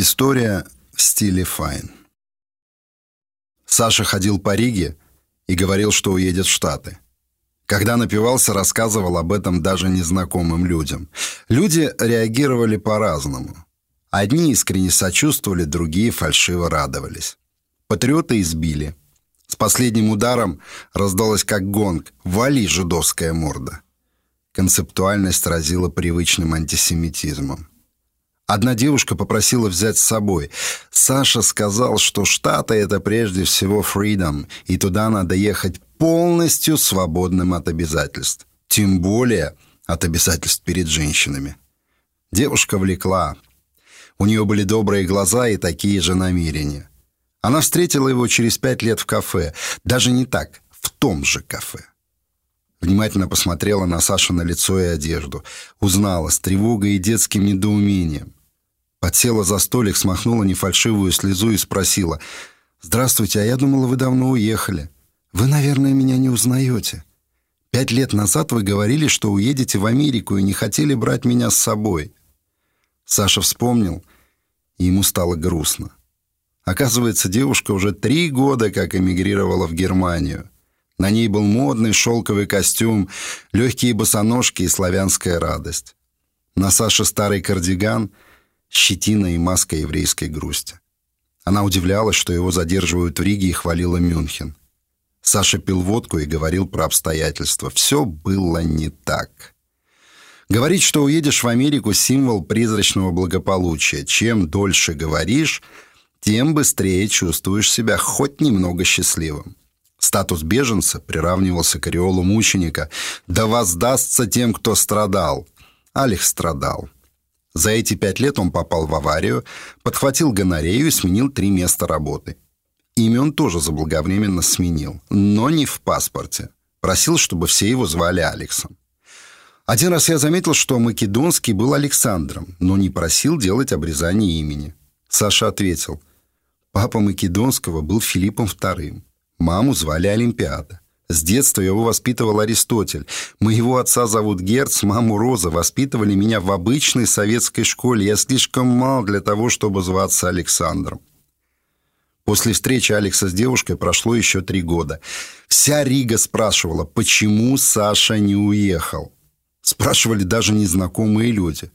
История в стиле Файн. Саша ходил по Риге и говорил, что уедет в Штаты. Когда напивался, рассказывал об этом даже незнакомым людям. Люди реагировали по-разному. Одни искренне сочувствовали, другие фальшиво радовались. Патриоты избили. С последним ударом раздалось как гонг «Вали, жидовская морда!». Концептуальность разила привычным антисемитизмом. Одна девушка попросила взять с собой. Саша сказал, что Штаты — это прежде всего freedom, и туда надо ехать полностью свободным от обязательств. Тем более от обязательств перед женщинами. Девушка влекла. У нее были добрые глаза и такие же намерения. Она встретила его через пять лет в кафе. Даже не так, в том же кафе. Внимательно посмотрела на Сашу на лицо и одежду. Узнала с тревогой и детским недоумением. Подсела за столик, смахнула нефальшивую слезу и спросила. «Здравствуйте, а я думала, вы давно уехали. Вы, наверное, меня не узнаете. Пять лет назад вы говорили, что уедете в Америку и не хотели брать меня с собой». Саша вспомнил, и ему стало грустно. Оказывается, девушка уже три года как эмигрировала в Германию. На ней был модный шелковый костюм, легкие босоножки и славянская радость. На Саше старый кардиган — щетина и маска еврейской грусти. Она удивлялась, что его задерживают в Риге и хвалила Мюнхен. Саша пил водку и говорил про обстоятельства. Все было не так. Говорить, что уедешь в Америку – символ призрачного благополучия. Чем дольше говоришь, тем быстрее чувствуешь себя хоть немного счастливым. Статус беженца приравнивался к ореолу мученика. «Да воздастся тем, кто страдал». Алих страдал. За эти пять лет он попал в аварию, подхватил гонорею и сменил три места работы. Имя он тоже заблаговременно сменил, но не в паспорте. Просил, чтобы все его звали Алексом. Один раз я заметил, что Македонский был Александром, но не просил делать обрезание имени. Саша ответил, папа Македонского был Филиппом II, маму звали Олимпиада. С детства его воспитывал Аристотель. Моего отца зовут Герц, маму Роза. Воспитывали меня в обычной советской школе. Я слишком мал для того, чтобы зваться Александром. После встречи Алекса с девушкой прошло еще три года. Вся Рига спрашивала, почему Саша не уехал. Спрашивали даже незнакомые люди.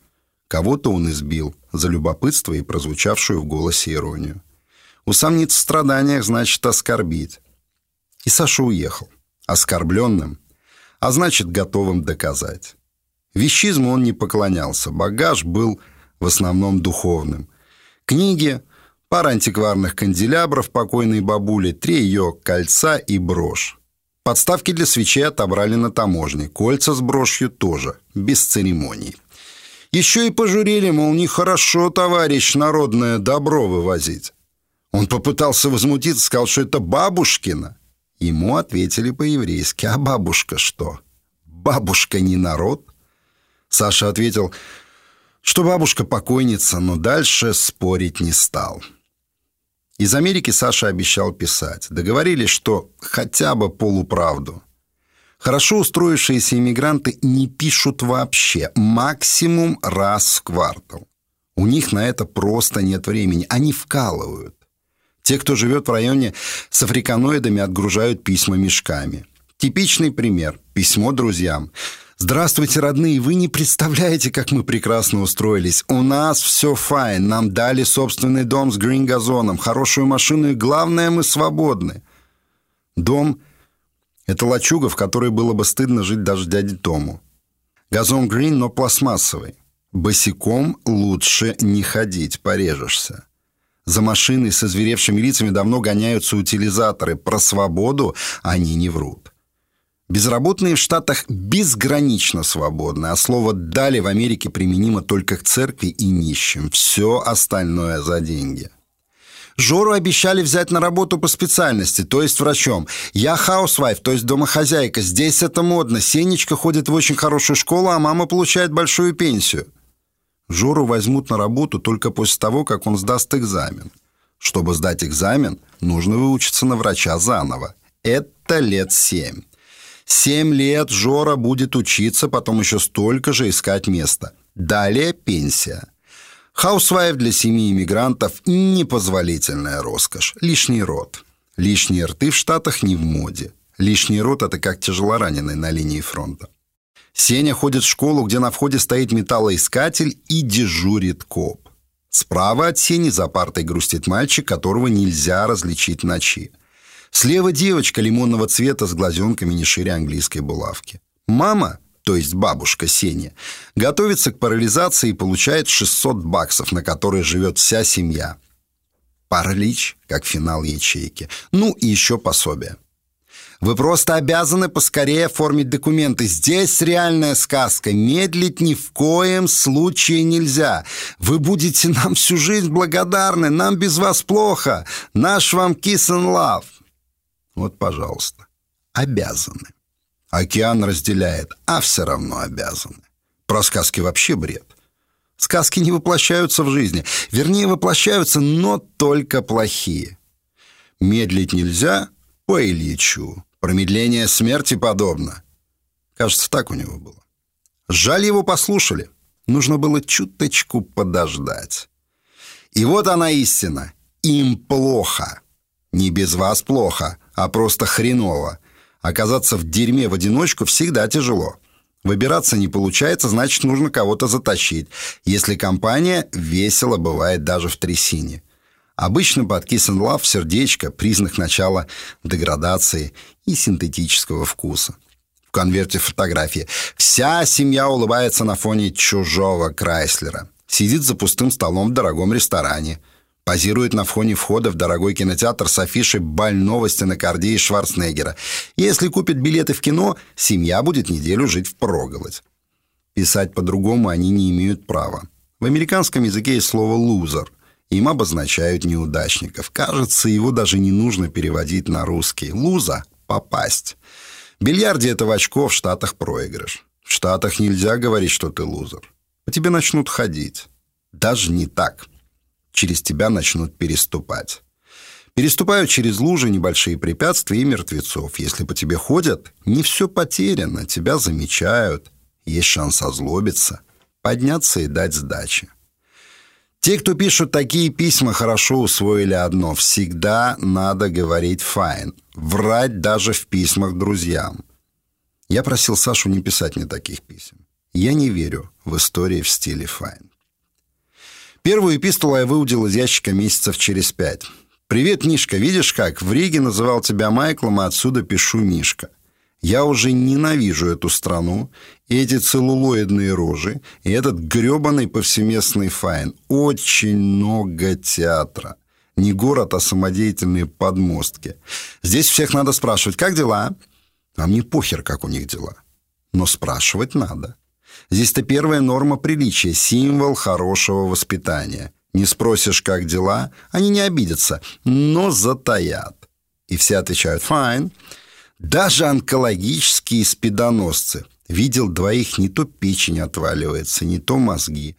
Кого-то он избил за любопытство и прозвучавшую в голосе иронию. Усомниться в страданиях значит оскорбить. И Саша уехал оскорбленным, а значит, готовым доказать. Вещизму он не поклонялся, багаж был в основном духовным. Книги, пара антикварных канделябров покойной бабули, три ее кольца и брошь. Подставки для свечей отобрали на таможне, кольца с брошью тоже, без церемоний. Еще и пожурили, мол, нехорошо, товарищ, народное добро вывозить. Он попытался возмутиться, сказал, что это бабушкина. Ему ответили по-еврейски. А бабушка что? Бабушка не народ? Саша ответил, что бабушка покойница, но дальше спорить не стал. Из Америки Саша обещал писать. Договорились, что хотя бы полуправду. Хорошо устроившиеся иммигранты не пишут вообще, максимум раз в квартал. У них на это просто нет времени, они вкалывают. Те, кто живет в районе с африканоидами, отгружают письма мешками. Типичный пример. Письмо друзьям. «Здравствуйте, родные, вы не представляете, как мы прекрасно устроились. У нас все файн, нам дали собственный дом с грин-газоном, хорошую машину и, главное, мы свободны». Дом — это лачуга, в которой было бы стыдно жить даже дяде Тому. Газон грин, но пластмассовый. Босиком лучше не ходить, порежешься. За машиной со зверевшими лицами давно гоняются утилизаторы. Про свободу они не врут. Безработные в Штатах безгранично свободны, а слово «дали» в Америке применимо только к церкви и нищим. Все остальное за деньги. Жору обещали взять на работу по специальности, то есть врачом. Я housewife, то есть домохозяйка. Здесь это модно. Сенечка ходит в очень хорошую школу, а мама получает большую пенсию. Жору возьмут на работу только после того, как он сдаст экзамен. Чтобы сдать экзамен, нужно выучиться на врача заново. Это лет семь. Семь лет Жора будет учиться, потом еще столько же искать место. Далее пенсия. Хаусвайф для семьи иммигрантов – непозволительная роскошь, лишний род. Лишние рты в Штатах не в моде. Лишний рот – это как тяжелораненый на линии фронта. Сеня ходит в школу, где на входе стоит металлоискатель и дежурит коп. Справа от Сени за партой грустит мальчик, которого нельзя различить ночи. Слева девочка лимонного цвета с глазенками не шире английской булавки. Мама, то есть бабушка Сеня, готовится к парализации и получает 600 баксов, на которые живет вся семья. Паралич, как финал ячейки. Ну и еще пособие. Вы просто обязаны поскорее оформить документы. Здесь реальная сказка. Медлить ни в коем случае нельзя. Вы будете нам всю жизнь благодарны. Нам без вас плохо. Наш вам kiss and love. Вот, пожалуйста. Обязаны. Океан разделяет, а все равно обязаны. Про сказки вообще бред. Сказки не воплощаются в жизни. Вернее, воплощаются, но только плохие. Медлить нельзя по Ильичу. Промедление смерти подобно. Кажется, так у него было. Жаль, его послушали. Нужно было чуточку подождать. И вот она истина. Им плохо. Не без вас плохо, а просто хреново. Оказаться в дерьме в одиночку всегда тяжело. Выбираться не получается, значит, нужно кого-то затащить. Если компания, весело бывает даже в трясине. Обычно под Kiss and Love сердечко – признак начала деградации и синтетического вкуса. В конверте фотографии. Вся семья улыбается на фоне чужого Крайслера. Сидит за пустым столом в дорогом ресторане. Позирует на фоне входа в дорогой кинотеатр с афишей больного стенокардии Шварценеггера. Если купит билеты в кино, семья будет неделю жить в проголодь. Писать по-другому они не имеют права. В американском языке есть слово «лузер», им обозначают неудачников. Кажется, его даже не нужно переводить на русский. Луза – попасть. В бильярде это в очко, в Штатах проигрыш. В Штатах нельзя говорить, что ты лузер. По тебе начнут ходить. Даже не так. Через тебя начнут переступать. Переступают через лужи небольшие препятствия и мертвецов. Если по тебе ходят, не все потеряно, тебя замечают. Есть шанс озлобиться, подняться и дать сдачи. Те, кто пишут такие письма, хорошо усвоили одно. Всегда надо говорить «файн». Врать даже в письмах друзьям. Я просил Сашу не писать мне таких писем. Я не верю в истории в стиле «fine». Первую эпистолу я выудил из ящика месяцев через пять. «Привет, Мишка. Видишь как? В Риге называл тебя Майклом, а отсюда пишу Мишка. Я уже ненавижу эту страну, эти целлулоидные рожи, и этот грёбаный повсеместный fine. Очень много театра. Не город, а самодеятельные подмостки. Здесь всех надо спрашивать, как дела? А мне похер, как у них дела. Но спрашивать надо. Здесь-то первая норма приличия, символ хорошего воспитания. Не спросишь, как дела, они не обидятся, но затаят. И все отвечают «fine», даже онкологические спидоносцы. Видел двоих, не то печень отваливается, не то мозги.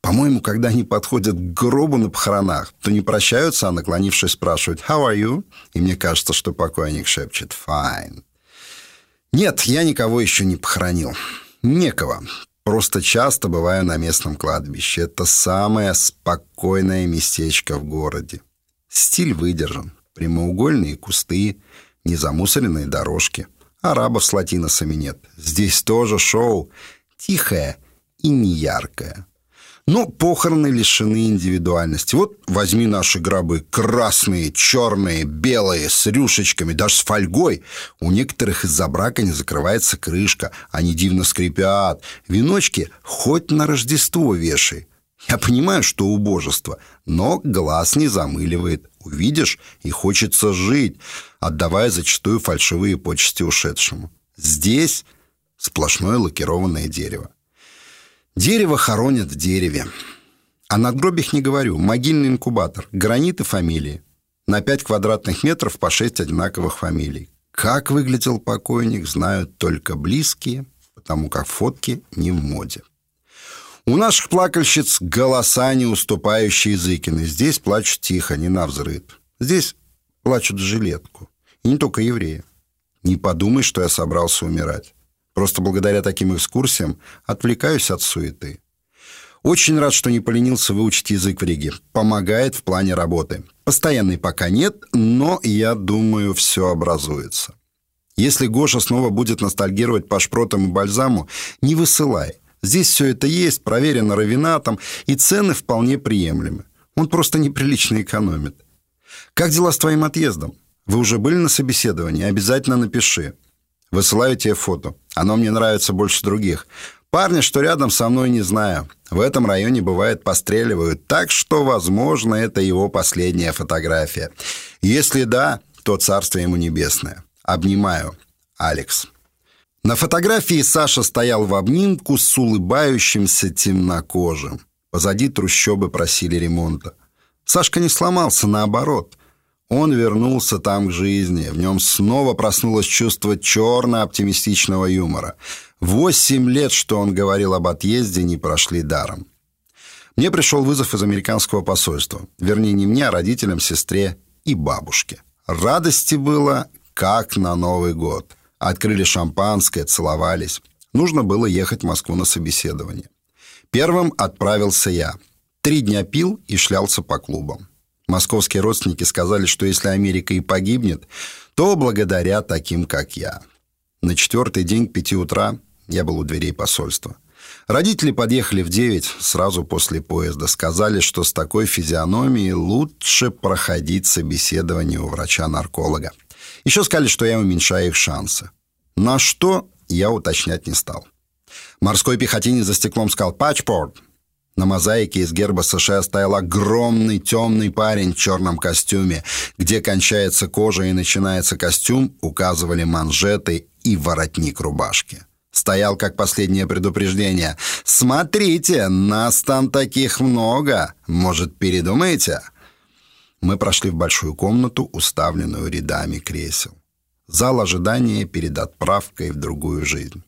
По-моему, когда они подходят к гробу на похоронах, то не прощаются, а наклонившись спрашивают «How are you?» И мне кажется, что покойник шепчет «Fine». Нет, я никого еще не похоронил. Некого. Просто часто бываю на местном кладбище. Это самое спокойное местечко в городе. Стиль выдержан. Прямоугольные кусты, незамусоренные дорожки. Арабов с латиносами нет. Здесь тоже шоу. Тихое и неяркое. Но похороны лишены индивидуальности. Вот возьми наши гробы. Красные, черные, белые, с рюшечками, даже с фольгой. У некоторых из-за брака не закрывается крышка. Они дивно скрипят. Веночки хоть на Рождество вешай. Я понимаю, что убожество, но глаз не замыливает. Увидишь, и хочется жить, отдавая зачастую фальшивые почести ушедшему. Здесь сплошное лакированное дерево. Дерево хоронят в дереве. О надгробиях не говорю. Могильный инкубатор, гранит и фамилии. На 5 квадратных метров по 6 одинаковых фамилий. Как выглядел покойник, знают только близкие, потому как фотки не в моде. У наших плакальщиц голоса, не уступающие Зыкины. Здесь плачут тихо, не навзрыд. Здесь плачут в жилетку. И не только евреи. Не подумай, что я собрался умирать. Просто благодаря таким экскурсиям отвлекаюсь от суеты. Очень рад, что не поленился выучить язык в Риге. Помогает в плане работы. Постоянный пока нет, но я думаю, все образуется. Если Гоша снова будет ностальгировать по шпротам и бальзаму, не высылай. Здесь все это есть, проверено равинатом, и цены вполне приемлемы. Он просто неприлично экономит. Как дела с твоим отъездом? Вы уже были на собеседовании? Обязательно напиши. Высылаю тебе фото. Оно мне нравится больше других. Парня, что рядом со мной, не знаю. В этом районе, бывает, постреливают. Так что, возможно, это его последняя фотография. Если да, то царство ему небесное. Обнимаю. Алекс. На фотографии Саша стоял в обнимку с улыбающимся темнокожим. Позади трущобы просили ремонта. Сашка не сломался, наоборот. Он вернулся там к жизни. В нем снова проснулось чувство черно-оптимистичного юмора. Восемь лет, что он говорил об отъезде, не прошли даром. Мне пришел вызов из американского посольства. Вернее, не мне, а родителям, сестре и бабушке. Радости было, как на Новый год. Открыли шампанское, целовались. Нужно было ехать в Москву на собеседование. Первым отправился я. Три дня пил и шлялся по клубам. Московские родственники сказали, что если Америка и погибнет, то благодаря таким, как я. На четвертый день к пяти утра я был у дверей посольства. Родители подъехали в девять, сразу после поезда. Сказали, что с такой физиономией лучше проходить собеседование у врача-нарколога. Еще сказали, что я уменьшаю их шансы. На что я уточнять не стал. Морской пехотинец за стеклом сказал «Патчпорт». На мозаике из герба США стоял огромный темный парень в черном костюме. Где кончается кожа и начинается костюм, указывали манжеты и воротник рубашки. Стоял как последнее предупреждение. «Смотрите, нас там таких много. Может, передумаете?» Мы прошли в большую комнату, уставленную рядами кресел. Зал ожидания перед отправкой в другую жизнь.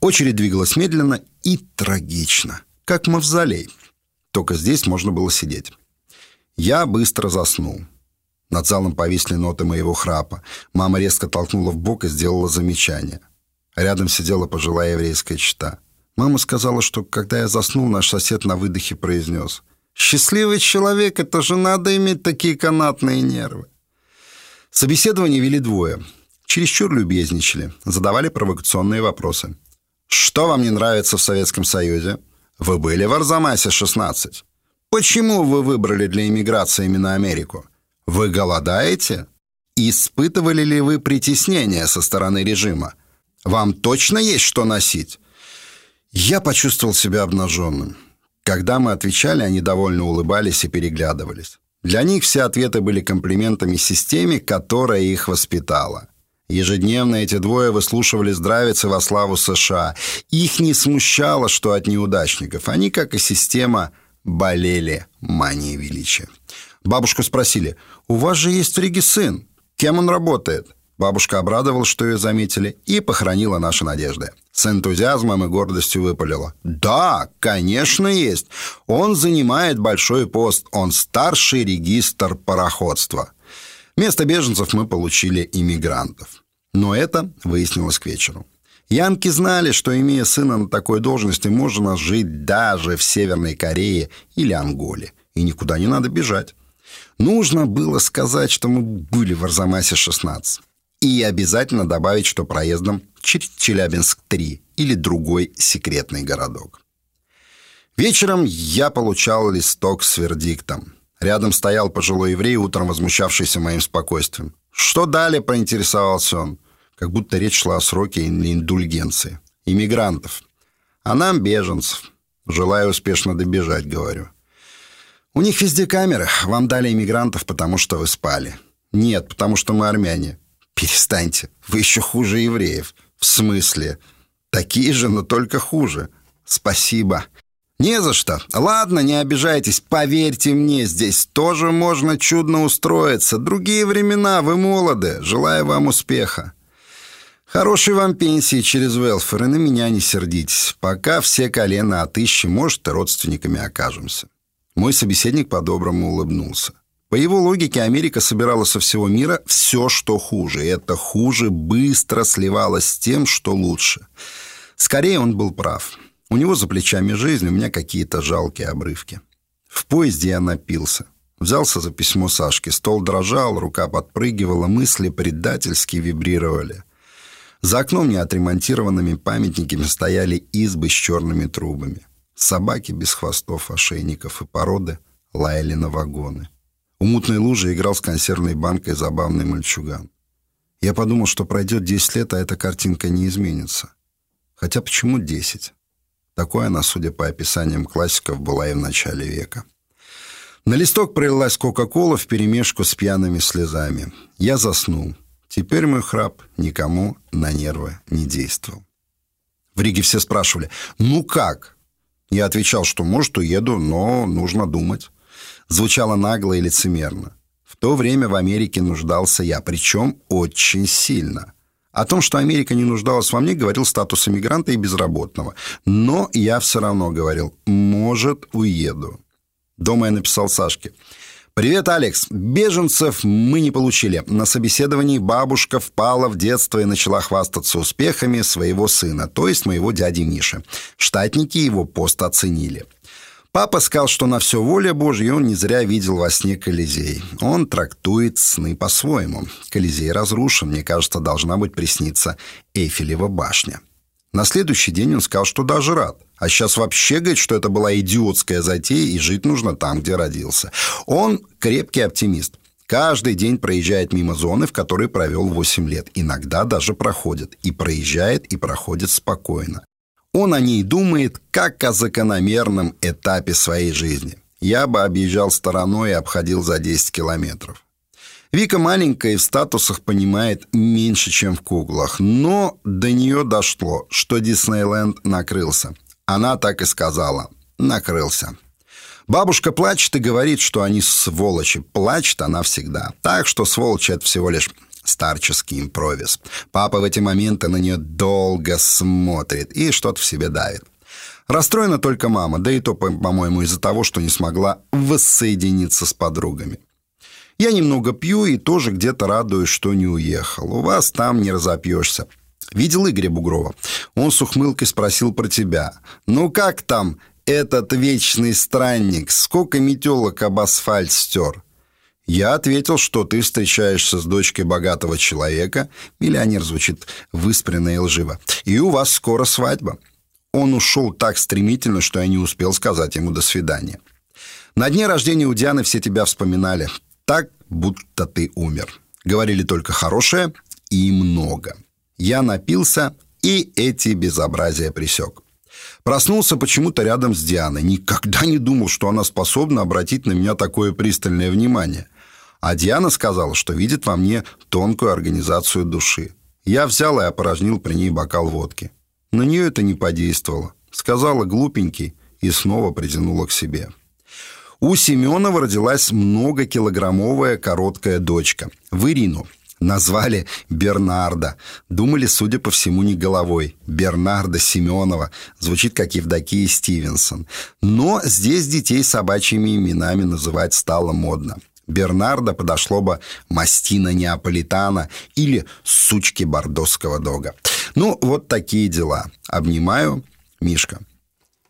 Очередь двигалась медленно и трагично – как мавзолей. Только здесь можно было сидеть. Я быстро заснул. Над залом повисли ноты моего храпа. Мама резко толкнула в бок и сделала замечание. Рядом сидела пожилая еврейская чита. Мама сказала, что когда я заснул, наш сосед на выдохе произнес. «Счастливый человек, это же надо иметь такие канатные нервы». Собеседование вели двое. Чересчур любезничали, задавали провокационные вопросы. «Что вам не нравится в Советском Союзе?» Вы были в Арзамасе-16. Почему вы выбрали для иммиграции именно Америку? Вы голодаете? Испытывали ли вы притеснение со стороны режима? Вам точно есть что носить? Я почувствовал себя обнаженным. Когда мы отвечали, они довольно улыбались и переглядывались. Для них все ответы были комплиментами системе, которая их воспитала. Ежедневно эти двое выслушивали здравицы во славу США. Их не смущало, что от неудачников. Они, как и система, болели манией величия. Бабушку спросили, «У вас же есть в Риге сын. Кем он работает?» Бабушка обрадовалась, что ее заметили, и похоронила наши надежды. С энтузиазмом и гордостью выпалила. «Да, конечно, есть. Он занимает большой пост. Он старший регистр пароходства». Вместо беженцев мы получили иммигрантов. Но это выяснилось к вечеру. Янки знали, что, имея сына на такой должности, можно жить даже в Северной Корее или Анголе. И никуда не надо бежать. Нужно было сказать, что мы были в Арзамасе-16. И обязательно добавить, что проездом через Челябинск-3 или другой секретный городок. Вечером я получал листок с вердиктом. Рядом стоял пожилой еврей, утром возмущавшийся моим спокойствием. «Что дали?» – поинтересовался он. Как будто речь шла о сроке или индульгенции. «Иммигрантов. А нам беженцев. Желаю успешно добежать», – говорю. «У них везде камеры. Вам дали иммигрантов, потому что вы спали». «Нет, потому что мы армяне». «Перестаньте. Вы еще хуже евреев». «В смысле?» «Такие же, но только хуже». «Спасибо». «Не за что. Ладно, не обижайтесь. Поверьте мне, здесь тоже можно чудно устроиться. Другие времена, вы молоды. Желаю вам успеха». «Хорошей вам пенсии через велфер, и на меня не сердитесь. Пока все колено отыщем, может, родственниками окажемся». Мой собеседник по-доброму улыбнулся. По его логике, Америка собирала со всего мира все, что хуже. И это хуже быстро сливалось с тем, что лучше. Скорее, он был прав. У него за плечами жизнь, у меня какие-то жалкие обрывки. В поезде я напился. Взялся за письмо Сашки. Стол дрожал, рука подпрыгивала, мысли предательски вибрировали. За окном неотремонтированными памятниками стояли избы с черными трубами. Собаки без хвостов, ошейников и породы лаяли на вагоны. У мутной лужи играл с консервной банкой забавный мальчуган. Я подумал, что пройдет 10 лет, а эта картинка не изменится. Хотя почему 10? Такой она, судя по описаниям классиков, была и в начале века. На листок пролилась Кока-Кола вперемешку с пьяными слезами. Я заснул. Теперь мой храп никому на нервы не действовал. В Риге все спрашивали, ну как? Я отвечал, что, может, уеду, но нужно думать. Звучало нагло и лицемерно. В то время в Америке нуждался я, причем очень сильно. О том, что Америка не нуждалась во мне, говорил статус иммигранта и безработного. Но я все равно говорил, может, уеду. Дома я написал Сашке. «Привет, Алекс. Беженцев мы не получили. На собеседовании бабушка впала в детство и начала хвастаться успехами своего сына, то есть моего дяди Миши. Штатники его пост оценили. Папа сказал, что на все воля Божья, он не зря видел во сне Колизей. Он трактует сны по-своему. Колизей разрушен, мне кажется, должна быть присниться Эйфелева башня. На следующий день он сказал, что даже рад. А сейчас вообще говорит, что это была идиотская затея, и жить нужно там, где родился. Он крепкий оптимист. Каждый день проезжает мимо зоны, в которой провел 8 лет. Иногда даже проходит. И проезжает, и проходит спокойно. Он о ней думает, как о закономерном этапе своей жизни. Я бы объезжал стороной и обходил за 10 километров. Вика маленькая и в статусах понимает меньше, чем в куклах. Но до нее дошло, что Диснейленд накрылся. Она так и сказала. Накрылся. Бабушка плачет и говорит, что они сволочи. Плачет она всегда. Так что сволочи — это всего лишь старческий импровиз. Папа в эти моменты на нее долго смотрит и что-то в себе давит. Расстроена только мама, да и то, по-моему, из-за того, что не смогла воссоединиться с подругами. Я немного пью и тоже где-то радуюсь, что не уехал. У вас там не разопьешься. Видел Игоря Бугрова? Он с ухмылкой спросил про тебя. «Ну как там этот вечный странник? Сколько метелок об асфальт стер?» Я ответил, что ты встречаешься с дочкой богатого человека, миллионер звучит выспренно и лживо, и у вас скоро свадьба. Он ушел так стремительно, что я не успел сказать ему «до свидания». На дне рождения у Дианы все тебя вспоминали, так, будто ты умер. Говорили только хорошее и много. Я напился и эти безобразия присек. Проснулся почему-то рядом с Дианой. Никогда не думал, что она способна обратить на меня такое пристальное внимание. А Диана сказала, что видит во мне тонкую организацию души. Я взял и опорожнил при ней бокал водки. На нее это не подействовало. Сказала глупенький и снова притянула к себе. У Семенова родилась многокилограммовая короткая дочка. В Ирину. Назвали Бернарда. Думали, судя по всему, не головой. Бернарда Семенова. Звучит как Евдокия Стивенсон. Но здесь детей собачьими именами называть стало модно. Бернарда подошло бы мастина неаполитана или сучки бордосского дога. Ну, вот такие дела. Обнимаю, Мишка.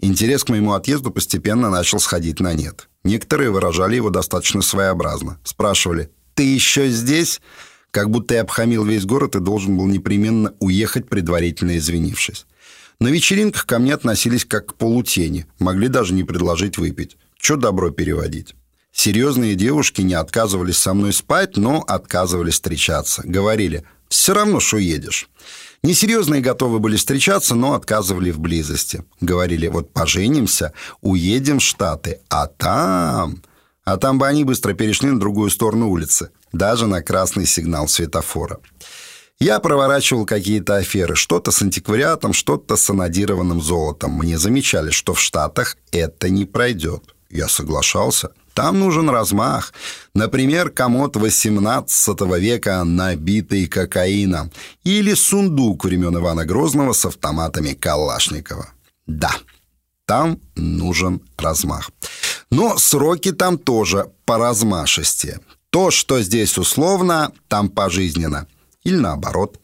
Интерес к моему отъезду постепенно начал сходить на нет. Некоторые выражали его достаточно своеобразно. Спрашивали, «Ты еще здесь?» Как будто я обхамил весь город и должен был непременно уехать, предварительно извинившись. На вечеринках ко мне относились как к полутени, могли даже не предложить выпить. Че добро переводить? Серьезные девушки не отказывались со мной спать, но отказывались встречаться. Говорили, все равно, что едешь. Несерьезные готовы были встречаться, но отказывали в близости. Говорили, вот поженимся, уедем в Штаты, а там... А там бы они быстро перешли на другую сторону улицы, даже на красный сигнал светофора. Я проворачивал какие-то аферы, что-то с антиквариатом, что-то с анодированным золотом. Мне замечали, что в Штатах это не пройдет. Я соглашался – там нужен размах. Например, комод XVIII века, набитый кокаином. Или сундук времен Ивана Грозного с автоматами Калашникова. Да, там нужен размах. Но сроки там тоже по размашисти. То, что здесь условно, там пожизненно. Или наоборот.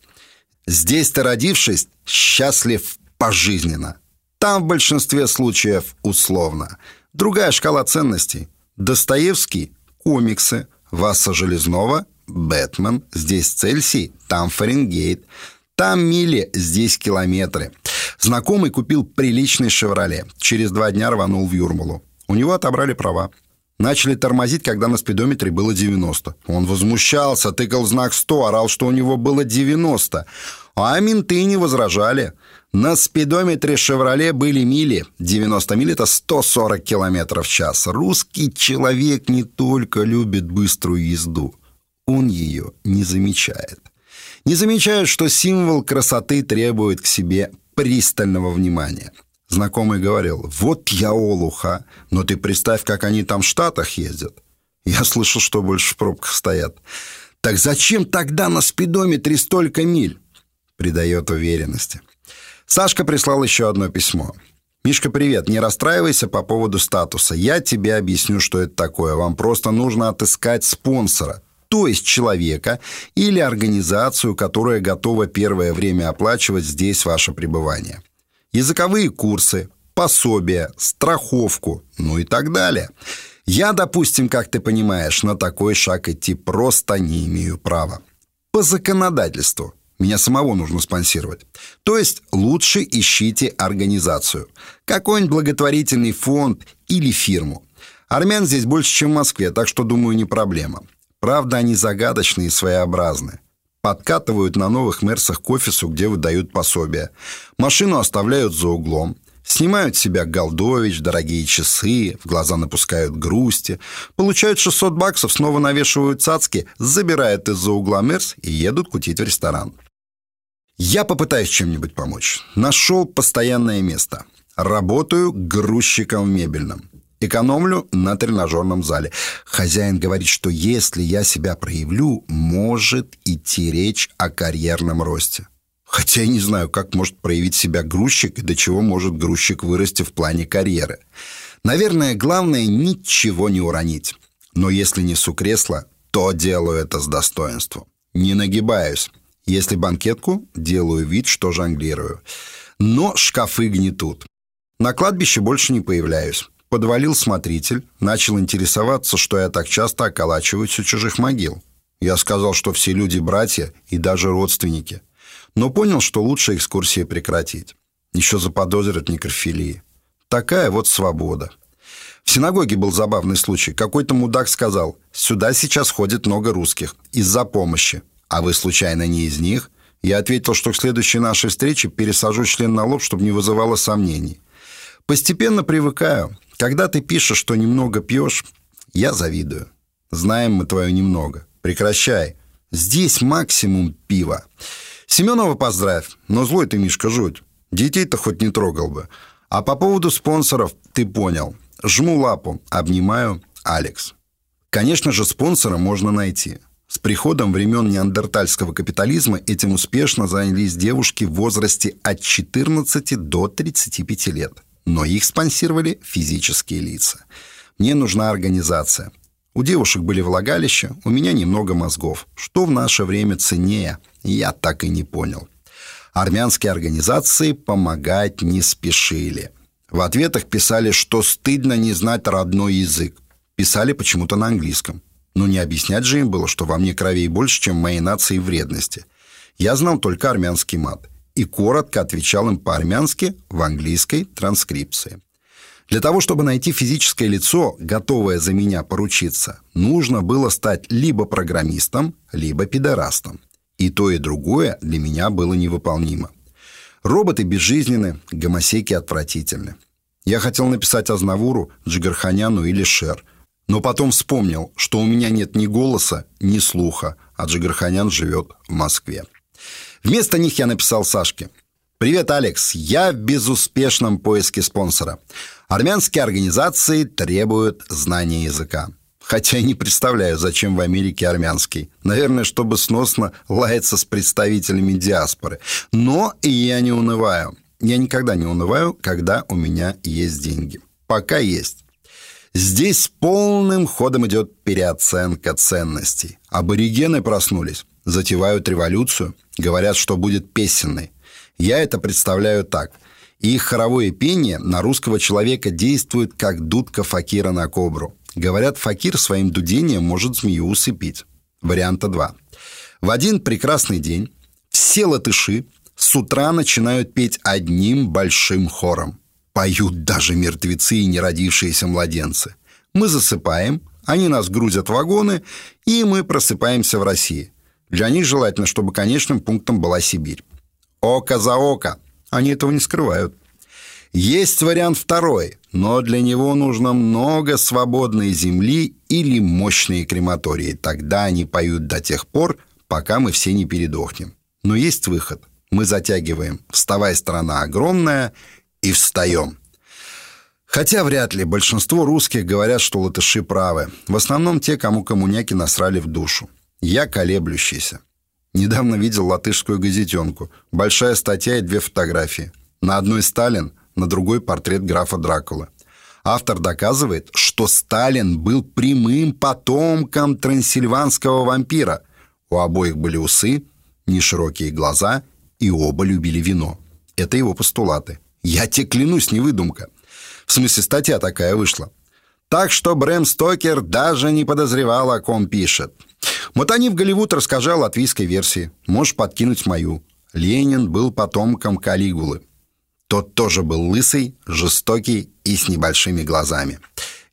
Здесь ты родившись, счастлив пожизненно. Там в большинстве случаев условно. Другая шкала ценностей. Достоевский – комиксы. Васа Железнова – Бэтмен. Здесь Цельсий, там Фаренгейт. Там мили, здесь километры. Знакомый купил приличный «Шевроле». Через два дня рванул в Юрмалу. У него отобрали права. Начали тормозить, когда на спидометре было 90. Он возмущался, тыкал знак 100, орал, что у него было 90. А менты не возражали. На спидометре «Шевроле» были мили. 90 миль — это 140 километров в час. Русский человек не только любит быструю езду. Он ее не замечает. Не замечает, что символ красоты требует к себе пристального внимания. Знакомый говорил, вот я олуха, но ты представь, как они там в Штатах ездят. Я слышал, что больше в пробках стоят. Так зачем тогда на спидометре столько миль? Придает уверенности. Сашка прислал еще одно письмо. «Мишка, привет. Не расстраивайся по поводу статуса. Я тебе объясню, что это такое. Вам просто нужно отыскать спонсора, то есть человека или организацию, которая готова первое время оплачивать здесь ваше пребывание языковые курсы, пособия, страховку, ну и так далее. Я, допустим, как ты понимаешь, на такой шаг идти просто не имею права. По законодательству. Меня самого нужно спонсировать. То есть лучше ищите организацию. Какой-нибудь благотворительный фонд или фирму. Армян здесь больше, чем в Москве, так что, думаю, не проблема. Правда, они загадочные и своеобразные. Подкатывают на новых Мерсах к офису, где выдают пособия. Машину оставляют за углом. Снимают с себя Голдович, дорогие часы, в глаза напускают грусти. Получают 600 баксов, снова навешивают цацки, забирают из-за угла Мерс и едут кутить в ресторан. Я попытаюсь чем-нибудь помочь. Нашел постоянное место. Работаю грузчиком в мебельном. Экономлю на тренажерном зале. Хозяин говорит, что если я себя проявлю, может идти речь о карьерном росте. Хотя я не знаю, как может проявить себя грузчик и до чего может грузчик вырасти в плане карьеры. Наверное, главное ничего не уронить. Но если несу кресло, то делаю это с достоинством. Не нагибаюсь. Если банкетку, делаю вид, что жонглирую. Но шкафы гнетут. На кладбище больше не появляюсь. Подвалил смотритель, начал интересоваться, что я так часто околачиваюсь у чужих могил. Я сказал, что все люди братья и даже родственники. Но понял, что лучше экскурсии прекратить. Еще заподозрят некрофилии. Такая вот свобода. В синагоге был забавный случай. Какой-то мудак сказал, сюда сейчас ходит много русских. Из-за помощи. А вы случайно не из них? Я ответил, что к следующей нашей встрече пересажу член на лоб, чтобы не вызывало сомнений. Постепенно привыкаю. Когда ты пишешь, что немного пьешь, я завидую. Знаем мы твое немного. Прекращай. Здесь максимум пива. Семенова поздравь, но злой ты, Мишка, жуть. Детей-то хоть не трогал бы. А по поводу спонсоров ты понял. Жму лапу, обнимаю, Алекс. Конечно же, спонсора можно найти. С приходом времен неандертальского капитализма этим успешно занялись девушки в возрасте от 14 до 35 лет – но их спонсировали физические лица. Мне нужна организация. У девушек были влагалища, у меня немного мозгов. Что в наше время ценнее, я так и не понял. Армянские организации помогать не спешили. В ответах писали, что стыдно не знать родной язык. Писали почему-то на английском. Но не объяснять же им было, что во мне крови больше, чем в моей нации вредности. Я знал только армянский мат и коротко отвечал им по-армянски в английской транскрипции. Для того, чтобы найти физическое лицо, готовое за меня поручиться, нужно было стать либо программистом, либо пидорастом. И то, и другое для меня было невыполнимо. Роботы безжизненны, гомосеки отвратительны. Я хотел написать Азнавуру, Джигарханяну или Шер, но потом вспомнил, что у меня нет ни голоса, ни слуха, а Джигарханян живет в Москве. Вместо них я написал Сашке. «Привет, Алекс. Я в безуспешном поиске спонсора. Армянские организации требуют знания языка. Хотя я не представляю, зачем в Америке армянский. Наверное, чтобы сносно лаяться с представителями диаспоры. Но я не унываю. Я никогда не унываю, когда у меня есть деньги. Пока есть. Здесь полным ходом идет переоценка ценностей. Аборигены проснулись затевают революцию, говорят, что будет песенной. Я это представляю так. Их хоровое пение на русского человека действует, как дудка факира на кобру. Говорят, факир своим дудением может змею усыпить. Варианта 2. В один прекрасный день все латыши с утра начинают петь одним большим хором. Поют даже мертвецы и неродившиеся младенцы. Мы засыпаем, они нас грузят в вагоны, и мы просыпаемся в России. Для них желательно, чтобы конечным пунктом была Сибирь. Око за око. Они этого не скрывают. Есть вариант второй, но для него нужно много свободной земли или мощные крематории. Тогда они поют до тех пор, пока мы все не передохнем. Но есть выход. Мы затягиваем «Вставай, страна огромная» и встаем. Хотя вряд ли большинство русских говорят, что латыши правы. В основном те, кому коммуняки насрали в душу. Я колеблющийся. Недавно видел латышскую газетенку. Большая статья и две фотографии. На одной Сталин, на другой портрет графа Дракула. Автор доказывает, что Сталин был прямым потомком трансильванского вампира. У обоих были усы, неширокие глаза, и оба любили вино. Это его постулаты. Я тебе клянусь, не выдумка. В смысле, статья такая вышла. Так что Брэм Стокер даже не подозревал, о ком пишет. Мотани в Голливуд расскажи о латвийской версии. Можешь подкинуть мою. Ленин был потомком Калигулы. Тот тоже был лысый, жестокий и с небольшими глазами.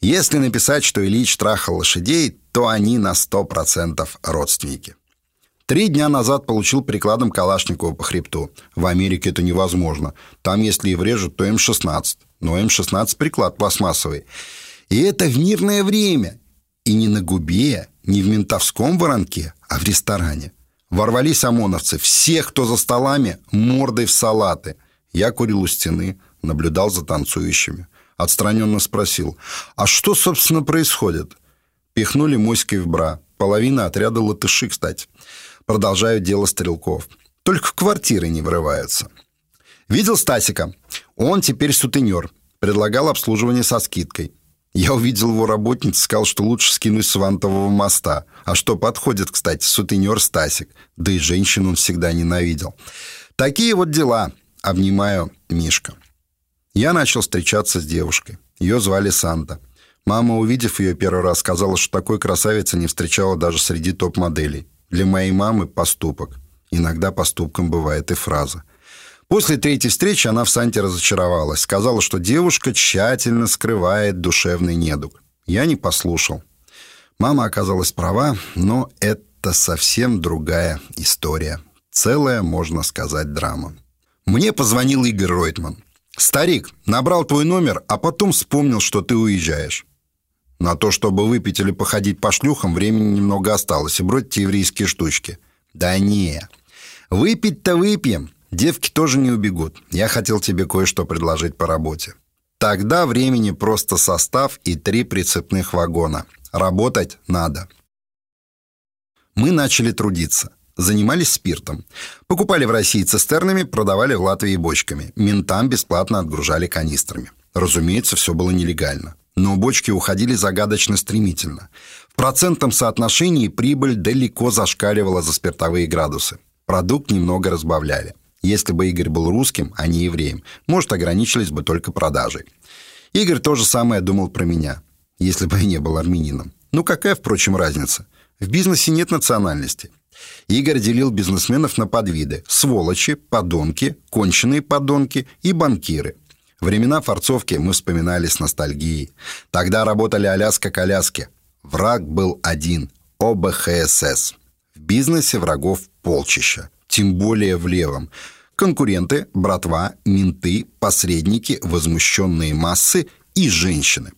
Если написать, что Ильич трахал лошадей, то они на сто процентов родственники. Три дня назад получил прикладом Калашникова по хребту. В Америке это невозможно. Там, если и врежут, то М-16 но М-16 приклад пластмассовый. И это в мирное время. И не на губе, не в ментовском воронке, а в ресторане. Ворвались ОМОНовцы, все, кто за столами, мордой в салаты. Я курил у стены, наблюдал за танцующими. Отстраненно спросил, а что, собственно, происходит? Пихнули моськой в бра. Половина отряда латыши, кстати. Продолжают дело стрелков. Только в квартиры не врываются. Видел Стасика? Он теперь сутенер. Предлагал обслуживание со скидкой. Я увидел его работницу, сказал, что лучше скинусь с вантового моста. А что подходит, кстати, сутенер Стасик. Да и женщин он всегда ненавидел. Такие вот дела. Обнимаю Мишка. Я начал встречаться с девушкой. Ее звали Санта. Мама, увидев ее первый раз, сказала, что такой красавицы не встречала даже среди топ-моделей. Для моей мамы поступок. Иногда поступком бывает и фраза – После третьей встречи она в Санте разочаровалась. Сказала, что девушка тщательно скрывает душевный недуг. Я не послушал. Мама оказалась права, но это совсем другая история. Целая, можно сказать, драма. Мне позвонил Игорь Ройтман. «Старик, набрал твой номер, а потом вспомнил, что ты уезжаешь. На то, чтобы выпить или походить по шлюхам, времени немного осталось, и бродите еврейские штучки». «Да не, выпить-то выпьем, Девки тоже не убегут. Я хотел тебе кое-что предложить по работе. Тогда времени просто состав и три прицепных вагона. Работать надо. Мы начали трудиться. Занимались спиртом. Покупали в России цистернами, продавали в Латвии бочками. Ментам бесплатно отгружали канистрами. Разумеется, все было нелегально. Но бочки уходили загадочно стремительно. В процентном соотношении прибыль далеко зашкаливала за спиртовые градусы. Продукт немного разбавляли. Если бы Игорь был русским, а не евреем, может, ограничились бы только продажей. Игорь то же самое думал про меня, если бы я не был армянином. Ну, какая, впрочем, разница? В бизнесе нет национальности. Игорь делил бизнесменов на подвиды. Сволочи, подонки, конченые подонки и банкиры. Времена форцовки мы вспоминали с ностальгией. Тогда работали Аляска-коляски. Враг был один – ОБХСС. В бизнесе врагов полчища тем более в левом. Конкуренты, братва, менты, посредники, возмущенные массы и женщины.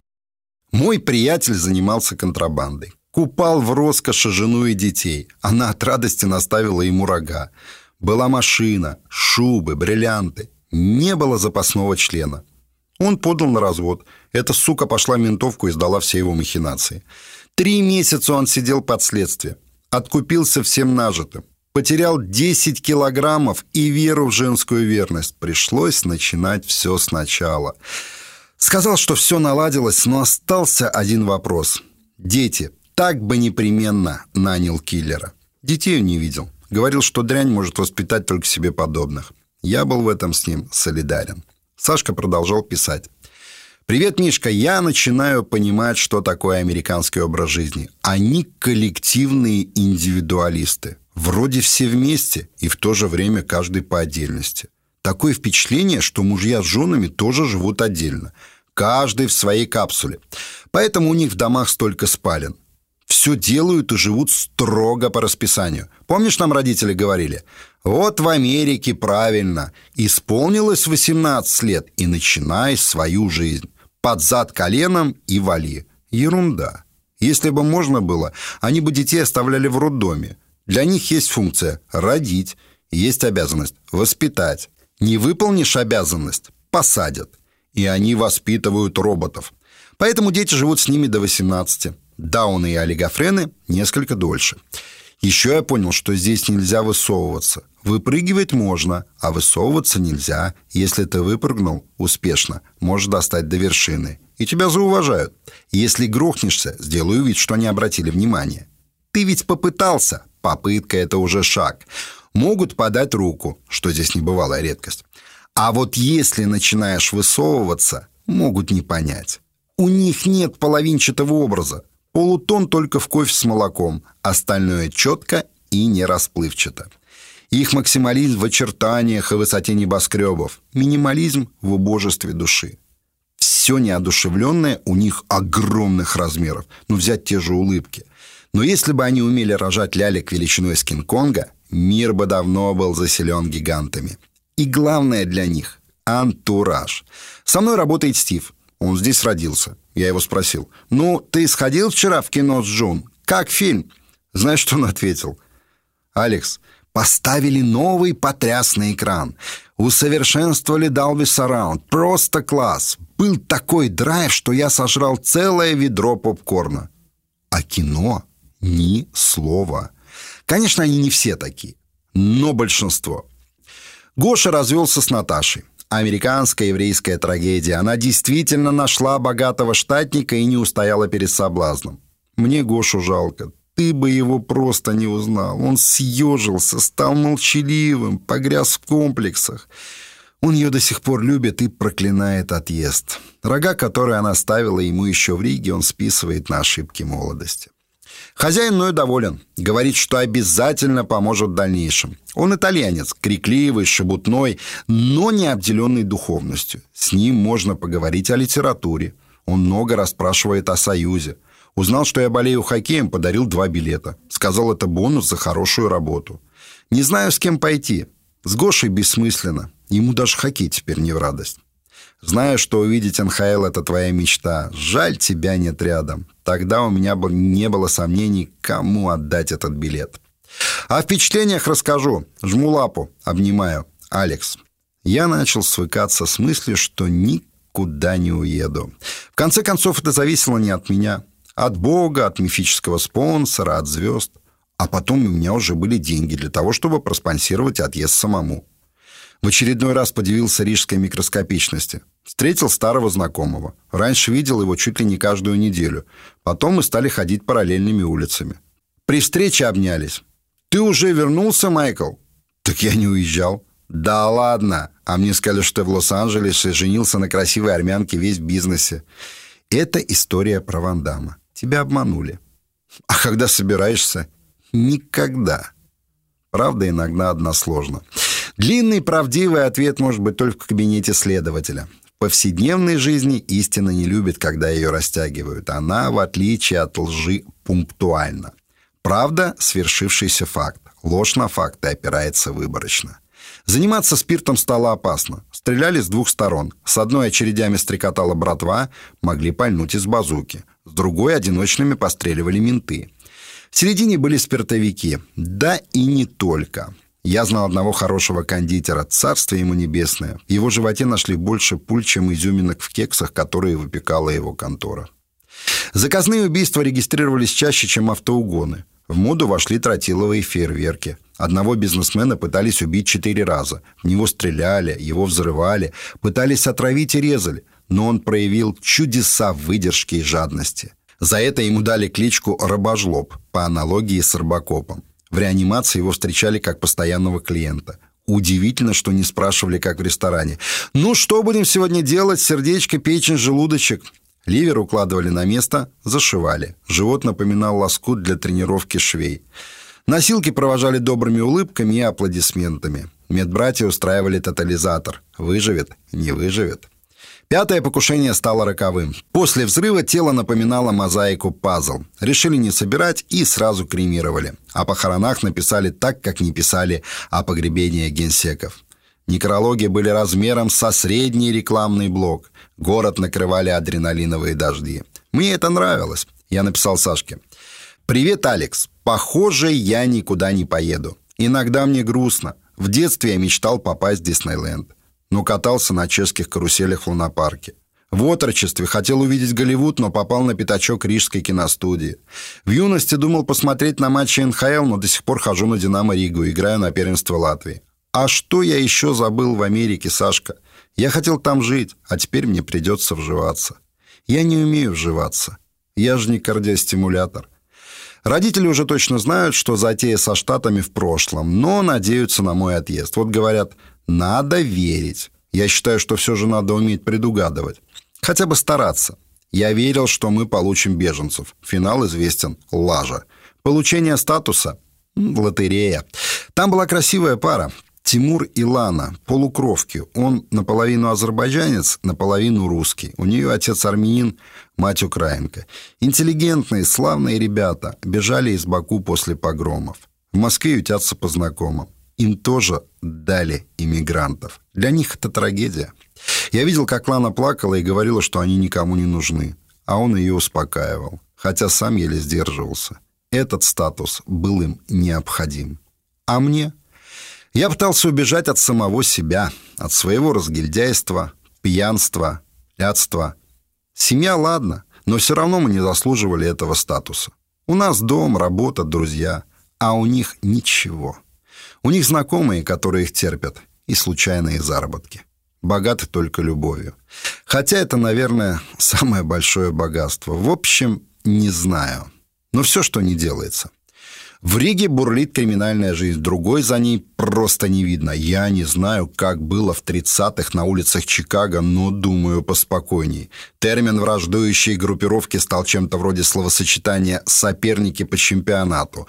Мой приятель занимался контрабандой. Купал в роскоши жену и детей. Она от радости наставила ему рога. Была машина, шубы, бриллианты. Не было запасного члена. Он подал на развод. Эта сука пошла ментовку и сдала все его махинации. Три месяца он сидел под следствием. Откупился всем нажитым потерял 10 килограммов и веру в женскую верность. Пришлось начинать все сначала. Сказал, что все наладилось, но остался один вопрос. Дети. Так бы непременно нанял киллера. Детей он не видел. Говорил, что дрянь может воспитать только себе подобных. Я был в этом с ним солидарен. Сашка продолжал писать. «Привет, Мишка. Я начинаю понимать, что такое американский образ жизни. Они коллективные индивидуалисты. Вроде все вместе, и в то же время каждый по отдельности. Такое впечатление, что мужья с женами тоже живут отдельно. Каждый в своей капсуле. Поэтому у них в домах столько спален. Все делают и живут строго по расписанию. Помнишь, нам родители говорили? Вот в Америке правильно. Исполнилось 18 лет и начинай свою жизнь под зад коленом и вали. Ерунда. Если бы можно было, они бы детей оставляли в роддоме. Для них есть функция родить, есть обязанность воспитать. Не выполнишь обязанность – посадят. И они воспитывают роботов. Поэтому дети живут с ними до 18. Дауны и олигофрены несколько дольше. Еще я понял, что здесь нельзя высовываться. Выпрыгивать можно, а высовываться нельзя. Если ты выпрыгнул успешно, можешь достать до вершины. И тебя зауважают. Если грохнешься, сделаю вид, что не обратили внимания. Ты ведь попытался. Попытка – это уже шаг. Могут подать руку, что здесь небывалая редкость. А вот если начинаешь высовываться, могут не понять. У них нет половинчатого образа. Полутон только в кофе с молоком, остальное четко и не расплывчато. Их максимализм в очертаниях и высоте небоскребов, минимализм в убожестве души. Все неодушевленное у них огромных размеров. Ну, взять те же улыбки. Но если бы они умели рожать лялек величиной с Кинг-Конга, мир бы давно был заселен гигантами. И главное для них – антураж. Со мной работает Стив. Он здесь родился. Я его спросил. «Ну, ты сходил вчера в кино с Джун? Как фильм?» Знаешь, что он ответил? «Алекс, поставили новый потрясный экран. Усовершенствовали Dolby Surround. Просто класс. Был такой драйв, что я сожрал целое ведро попкорна. А кино — ни слова. Конечно, они не все такие, но большинство. Гоша развелся с Наташей американская еврейская трагедия. Она действительно нашла богатого штатника и не устояла перед соблазном. Мне Гошу жалко. Ты бы его просто не узнал. Он съежился, стал молчаливым, погряз в комплексах. Он ее до сих пор любит и проклинает отъезд. Рога, которые она ставила ему еще в Риге, он списывает на ошибки молодости. Хозяин мною доволен. Говорит, что обязательно поможет в дальнейшем. Он итальянец, крикливый, шебутной, но не обделенный духовностью. С ним можно поговорить о литературе. Он много расспрашивает о Союзе. Узнал, что я болею хоккеем, подарил два билета. Сказал, это бонус за хорошую работу. Не знаю, с кем пойти. С Гошей бессмысленно. Ему даже хоккей теперь не в радость. Знаю, что увидеть НХЛ — это твоя мечта. Жаль, тебя нет рядом. Тогда у меня бы не было сомнений, кому отдать этот билет. О впечатлениях расскажу. Жму лапу, обнимаю. Алекс. Я начал свыкаться с мыслью, что никуда не уеду. В конце концов, это зависело не от меня. От Бога, от мифического спонсора, от звезд. А потом у меня уже были деньги для того, чтобы проспонсировать отъезд самому. В очередной раз подивился рижской микроскопичности. Встретил старого знакомого. Раньше видел его чуть ли не каждую неделю. Потом мы стали ходить параллельными улицами. При встрече обнялись. «Ты уже вернулся, Майкл?» «Так я не уезжал». «Да ладно!» А мне сказали, что в Лос-Анджелесе женился на красивой армянке весь в бизнесе. Это история про Вандама. Тебя обманули. А когда собираешься? Никогда. Правда, иногда односложно. Длинный правдивый ответ может быть только в кабинете следователя. В повседневной жизни истина не любит, когда ее растягивают. Она, в отличие от лжи, пунктуальна. Правда – свершившийся факт. Ложь на факты опирается выборочно. Заниматься спиртом стало опасно. Стреляли с двух сторон. С одной очередями стрекотала братва, могли пальнуть из базуки. С другой одиночными постреливали менты. В середине были спиртовики. Да и не только. Я знал одного хорошего кондитера, царствие ему небесное. В его животе нашли больше пуль, чем изюминок в кексах, которые выпекала его контора. Заказные убийства регистрировались чаще, чем автоугоны. В моду вошли тротиловые фейерверки. Одного бизнесмена пытались убить четыре раза. В него стреляли, его взрывали, пытались отравить и резали. Но он проявил чудеса выдержки и жадности. За это ему дали кличку «Рабожлоб» по аналогии с Рыбакопом. В реанимации его встречали как постоянного клиента. Удивительно, что не спрашивали, как в ресторане. «Ну, что будем сегодня делать? Сердечко, печень, желудочек?» Ливер укладывали на место, зашивали. Живот напоминал лоскут для тренировки швей. Носилки провожали добрыми улыбками и аплодисментами. Медбратья устраивали тотализатор. Выживет, не выживет. Пятое покушение стало роковым. После взрыва тело напоминало мозаику пазл. Решили не собирать и сразу кремировали. О похоронах написали так, как не писали о погребении генсеков. Некрологи были размером со средний рекламный блок. Город накрывали адреналиновые дожди. Мне это нравилось. Я написал Сашке. «Привет, Алекс. Похоже, я никуда не поеду. Иногда мне грустно. В детстве я мечтал попасть в Диснейленд но катался на чешских каруселях в лунопарке. В отрочестве хотел увидеть Голливуд, но попал на пятачок Рижской киностудии. В юности думал посмотреть на матчи НХЛ, но до сих пор хожу на «Динамо Ригу», играю на первенство Латвии. А что я еще забыл в Америке, Сашка? Я хотел там жить, а теперь мне придется вживаться. Я не умею вживаться. Я же не кардиостимулятор. Родители уже точно знают, что затея со Штатами в прошлом, но надеются на мой отъезд. Вот говорят, надо верить. Я считаю, что все же надо уметь предугадывать. Хотя бы стараться. Я верил, что мы получим беженцев. Финал известен. Лажа. Получение статуса – лотерея. Там была красивая пара. Тимур и Лана, полукровки. Он наполовину азербайджанец, наполовину русский. У нее отец армянин, мать украинка. Интеллигентные, славные ребята. Бежали из Баку после погромов. В Москве ютятся по знакомым им тоже дали иммигрантов. Для них это трагедия. Я видел, как Лана плакала и говорила, что они никому не нужны. А он ее успокаивал, хотя сам еле сдерживался. Этот статус был им необходим. А мне? Я пытался убежать от самого себя, от своего разгильдяйства, пьянства, лядства. Семья, ладно, но все равно мы не заслуживали этого статуса. У нас дом, работа, друзья, а у них ничего. У них знакомые, которые их терпят, и случайные заработки. Богаты только любовью. Хотя это, наверное, самое большое богатство. В общем, не знаю. Но все, что не делается. В Риге бурлит криминальная жизнь, другой за ней просто не видно. Я не знаю, как было в 30-х на улицах Чикаго, но думаю поспокойней. Термин враждующей группировки стал чем-то вроде словосочетания «соперники по чемпионату»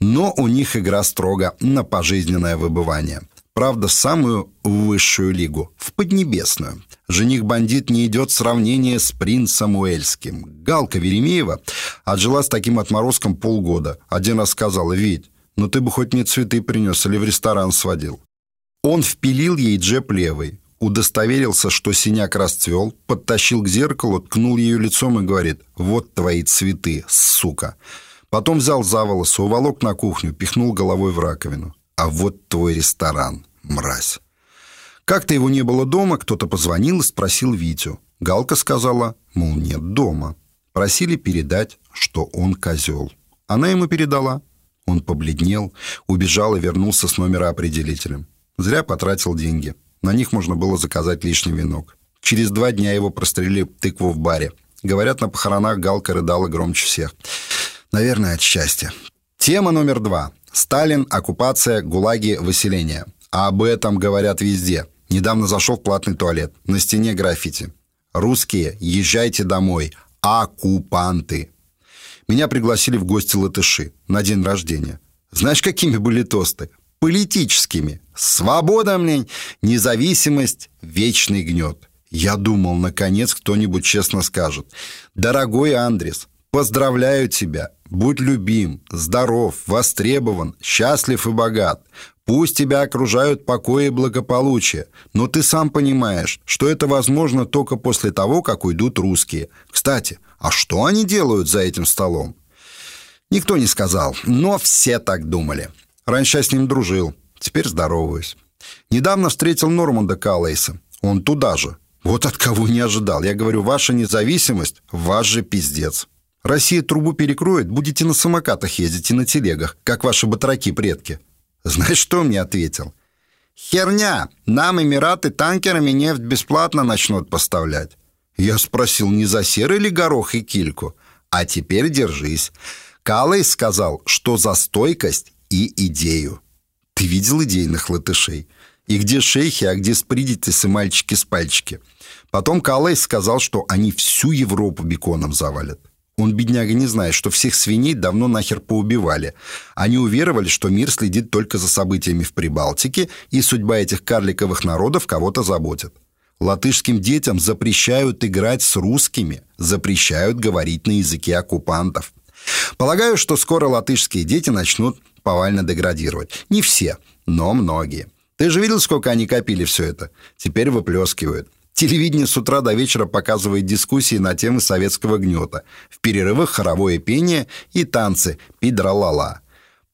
но у них игра строго на пожизненное выбывание. Правда, самую высшую лигу, в Поднебесную. Жених-бандит не идет в сравнение с принцем Уэльским. Галка Веремеева отжила с таким отморозком полгода. Один раз сказала, «Вить, ну ты бы хоть мне цветы принес или в ресторан сводил». Он впилил ей джеб левый, удостоверился, что синяк расцвел, подтащил к зеркалу, ткнул ее лицом и говорит, «Вот твои цветы, сука». Потом взял за волосы, уволок на кухню, пихнул головой в раковину. А вот твой ресторан, мразь. Как-то его не было дома, кто-то позвонил и спросил Витю. Галка сказала, мол, нет дома. Просили передать, что он козел. Она ему передала. Он побледнел, убежал и вернулся с номера определителем. Зря потратил деньги. На них можно было заказать лишний венок. Через два дня его прострелили тыкву в баре. Говорят, на похоронах Галка рыдала громче всех. Наверное, от счастья. Тема номер два. Сталин, оккупация, гулаги, выселение. А об этом говорят везде. Недавно зашел в платный туалет. На стене граффити. «Русские, езжайте домой. Оккупанты». Меня пригласили в гости латыши на день рождения. Знаешь, какими были тосты? Политическими. Свобода, мне, независимость, вечный гнет. Я думал, наконец кто-нибудь честно скажет. Дорогой Андрес, поздравляю тебя. Будь любим, здоров, востребован, счастлив и богат. Пусть тебя окружают покой и благополучие, но ты сам понимаешь, что это возможно только после того, как уйдут русские. Кстати, а что они делают за этим столом? Никто не сказал, но все так думали. Раньше я с ним дружил, теперь здороваюсь. Недавно встретил Норманда Каллейса. Он туда же. Вот от кого не ожидал. Я говорю, ваша независимость – ваш же пиздец. Россия трубу перекроет, будете на самокатах ездить и на телегах, как ваши батраки-предки. Знаешь, что мне ответил? Херня! Нам Эмираты танкерами нефть бесплатно начнут поставлять. Я спросил, не за серый ли горох и кильку? А теперь держись. Калой сказал, что за стойкость и идею. Ты видел идейных латышей? И где шейхи, а где спридитесы мальчики с пальчики? Потом Каллейс сказал, что они всю Европу беконом завалят. Он, бедняга, не знает, что всех свиней давно нахер поубивали. Они уверовали, что мир следит только за событиями в Прибалтике, и судьба этих карликовых народов кого-то заботит. Латышским детям запрещают играть с русскими, запрещают говорить на языке оккупантов. Полагаю, что скоро латышские дети начнут повально деградировать. Не все, но многие. Ты же видел, сколько они копили все это? Теперь выплескивают. Телевидение с утра до вечера показывает дискуссии на темы советского гнета. В перерывах хоровое пение и танцы «Пидра-ла-ла».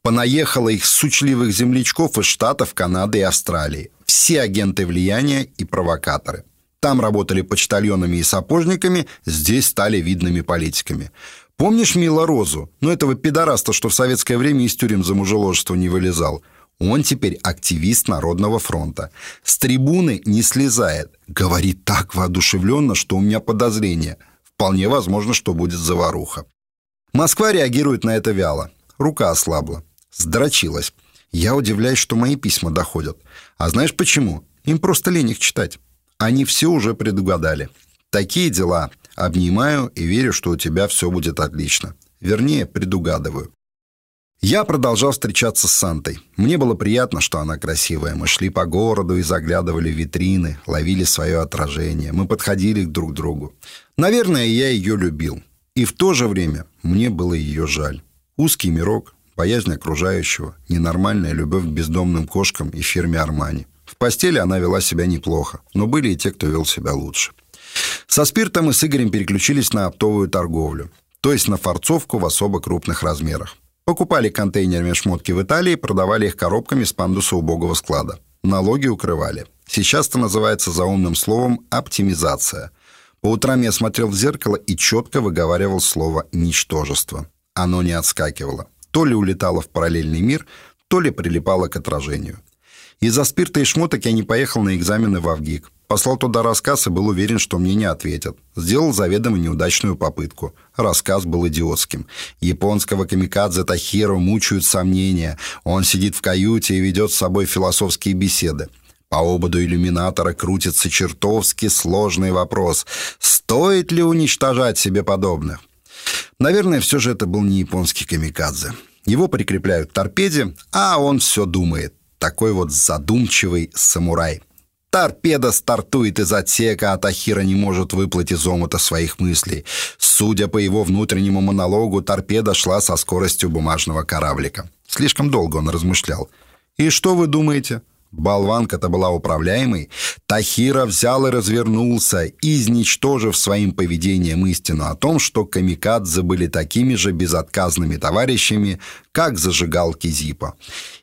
Понаехало их сучливых землячков из Штатов, Канады и Австралии. Все агенты влияния и провокаторы. Там работали почтальонами и сапожниками, здесь стали видными политиками. Помнишь Мила Розу? Ну, этого пидораста, что в советское время из тюрем за мужеложество не вылезал. Он теперь активист Народного фронта. С трибуны не слезает. Говорит так воодушевленно, что у меня подозрение. Вполне возможно, что будет заваруха. Москва реагирует на это вяло. Рука ослабла. Сдрочилась. Я удивляюсь, что мои письма доходят. А знаешь почему? Им просто лень их читать. Они все уже предугадали. Такие дела. Обнимаю и верю, что у тебя все будет отлично. Вернее, предугадываю. Я продолжал встречаться с Сантой. Мне было приятно, что она красивая. Мы шли по городу и заглядывали в витрины, ловили свое отражение. Мы подходили друг к другу. Наверное, я ее любил. И в то же время мне было ее жаль. Узкий мирок, боязнь окружающего, ненормальная любовь к бездомным кошкам и фирме Армани. В постели она вела себя неплохо, но были и те, кто вел себя лучше. Со спиртом мы с Игорем переключились на оптовую торговлю, то есть на форцовку в особо крупных размерах. Покупали контейнерами шмотки в Италии, продавали их коробками с пандуса убогого склада. Налоги укрывали. Сейчас это называется заумным словом «оптимизация». По утрам я смотрел в зеркало и четко выговаривал слово «ничтожество». Оно не отскакивало. То ли улетало в параллельный мир, то ли прилипало к отражению. Из-за спирта и шмоток я не поехал на экзамены в Авгик. Послал туда рассказ и был уверен, что мне не ответят. Сделал заведомо неудачную попытку. Рассказ был идиотским. Японского камикадзе Тахиро мучают сомнения. Он сидит в каюте и ведет с собой философские беседы. По ободу иллюминатора крутится чертовски сложный вопрос. Стоит ли уничтожать себе подобных? Наверное, все же это был не японский камикадзе. Его прикрепляют к торпеде, а он все думает. Такой вот задумчивый самурай. Торпеда стартует из отсека, а Тахира не может выплыть из омута своих мыслей. Судя по его внутреннему монологу, торпеда шла со скоростью бумажного кораблика. Слишком долго он размышлял. «И что вы думаете?» Болванка-то была управляемой. Тахира взял и развернулся, изничтожив своим поведением истину о том, что камикадзе были такими же безотказными товарищами, как зажигалки Зипа.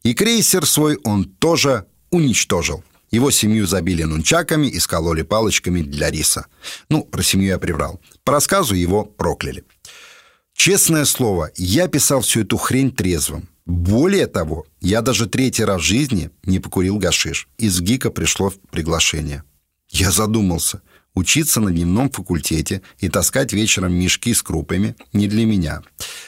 И крейсер свой он тоже уничтожил. Его семью забили нунчаками и скололи палочками для риса. Ну, про семью я приврал. По рассказу его прокляли. Честное слово, я писал всю эту хрень трезвым. Более того, я даже третий раз в жизни не покурил гашиш. Из ГИКа пришло приглашение. Я задумался. Учиться на дневном факультете и таскать вечером мешки с крупами не для меня.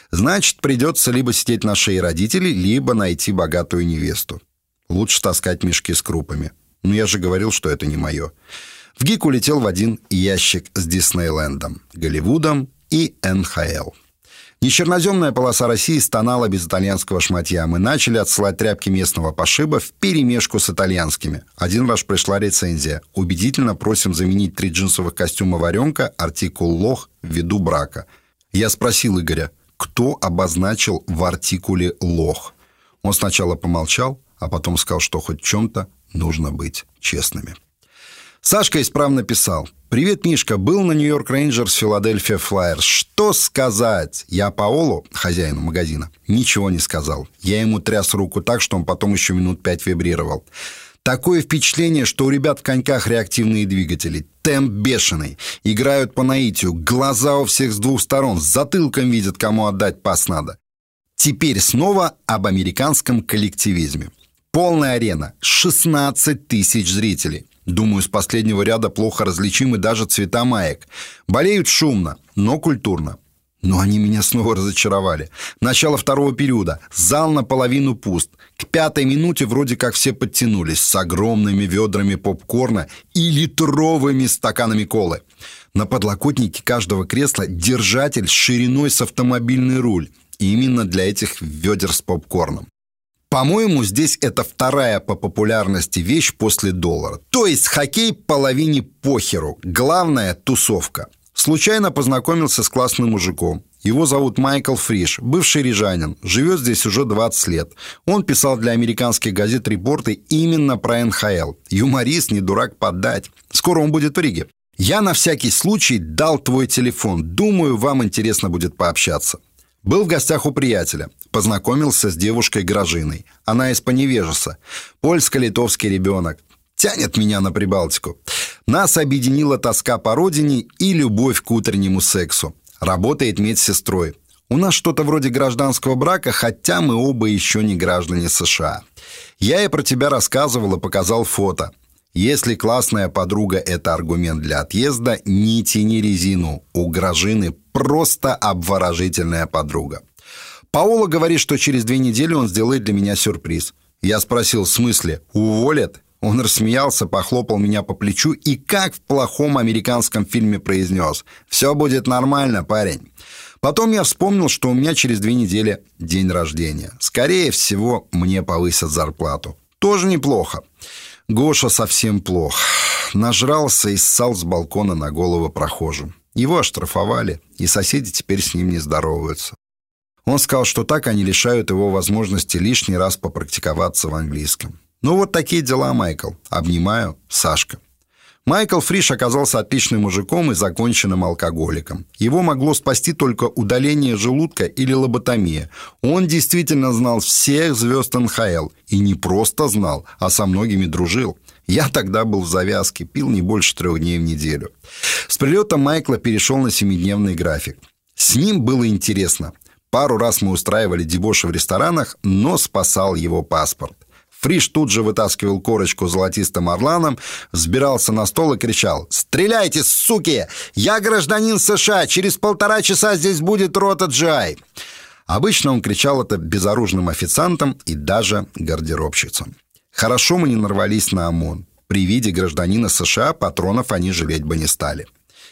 Значит, придется либо сидеть на шее родителей, либо найти богатую невесту. Лучше таскать мешки с крупами. Но я же говорил, что это не мое. В ГИК улетел в один ящик с Диснейлендом, Голливудом и НХЛ. Нечерноземная полоса России стонала без итальянского шматья. Мы начали отсылать тряпки местного пошиба в перемешку с итальянскими. Один раз пришла рецензия. Убедительно просим заменить три джинсовых костюма «Варенка» артикул «Лох» ввиду брака. Я спросил Игоря, кто обозначил в артикуле «Лох». Он сначала помолчал, а потом сказал, что хоть в чем-то нужно быть честными. Сашка исправно писал. «Привет, Мишка. Был на Нью-Йорк Рейнджерс Филадельфия Флайерс. Что сказать?» Я Паолу, хозяину магазина, ничего не сказал. Я ему тряс руку так, что он потом еще минут пять вибрировал. Такое впечатление, что у ребят в коньках реактивные двигатели. Темп бешеный. Играют по наитию. Глаза у всех с двух сторон. С затылком видят, кому отдать пас надо. Теперь снова об американском коллективизме. Полная арена. 16 тысяч зрителей. Думаю, с последнего ряда плохо различимы даже цвета маек. Болеют шумно, но культурно. Но они меня снова разочаровали. Начало второго периода. Зал наполовину пуст. К пятой минуте вроде как все подтянулись с огромными ведрами попкорна и литровыми стаканами колы. На подлокотнике каждого кресла держатель шириной с автомобильный руль. И именно для этих ведер с попкорном. По-моему, здесь это вторая по популярности вещь после доллара. То есть хоккей половине похеру. Главное – тусовка. Случайно познакомился с классным мужиком. Его зовут Майкл Фриш, бывший рижанин, живет здесь уже 20 лет. Он писал для американских газет репорты именно про НХЛ. Юморист, не дурак поддать. Скоро он будет в Риге. Я на всякий случай дал твой телефон. Думаю, вам интересно будет пообщаться. Был в гостях у приятеля. Познакомился с девушкой Грожиной. Она из Поневежеса. Польско-литовский ребенок. Тянет меня на Прибалтику. Нас объединила тоска по родине и любовь к утреннему сексу. Работает медсестрой. У нас что-то вроде гражданского брака, хотя мы оба еще не граждане США. Я ей про тебя рассказывал и показал фото. Если классная подруга – это аргумент для отъезда, не тяни резину. У Грожины просто обворожительная подруга. Паула говорит, что через две недели он сделает для меня сюрприз. Я спросил, в смысле, уволят? Он рассмеялся, похлопал меня по плечу и, как в плохом американском фильме, произнес «Все будет нормально, парень». Потом я вспомнил, что у меня через две недели день рождения. Скорее всего, мне повысят зарплату. Тоже неплохо. Гоша совсем плох. Нажрался и ссал с балкона на голову прохожим. Его оштрафовали, и соседи теперь с ним не здороваются. Он сказал, что так они лишают его возможности лишний раз попрактиковаться в английском. Ну вот такие дела, Майкл. Обнимаю, Сашка. Майкл Фриш оказался отличным мужиком и законченным алкоголиком. Его могло спасти только удаление желудка или лоботомия. Он действительно знал всех звезд НХЛ. И не просто знал, а со многими дружил. Я тогда был в завязке, пил не больше трех дней в неделю. С прилета Майкла перешел на семидневный график. С ним было интересно. Пару раз мы устраивали дебоши в ресторанах, но спасал его паспорт. Фриш тут же вытаскивал корочку золотистым орланом, взбирался на стол и кричал «Стреляйте, суки! Я гражданин США! Через полтора часа здесь будет рота Джай!» Обычно он кричал это безоружным официантам и даже гардеробщицам. Хорошо мы не нарвались на ОМОН. При виде гражданина США патронов они жалеть бы не стали.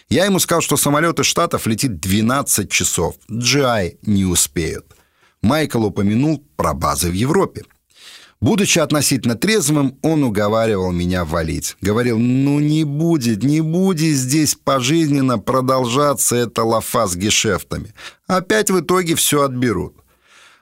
Я ему сказал, что самолет из Штатов летит 12 часов. GI не успеют. Майкл упомянул про базы в Европе. Будучи относительно трезвым, он уговаривал меня валить. Говорил, ну не будет, не будет здесь пожизненно продолжаться эта лафа с гешефтами. Опять в итоге все отберут.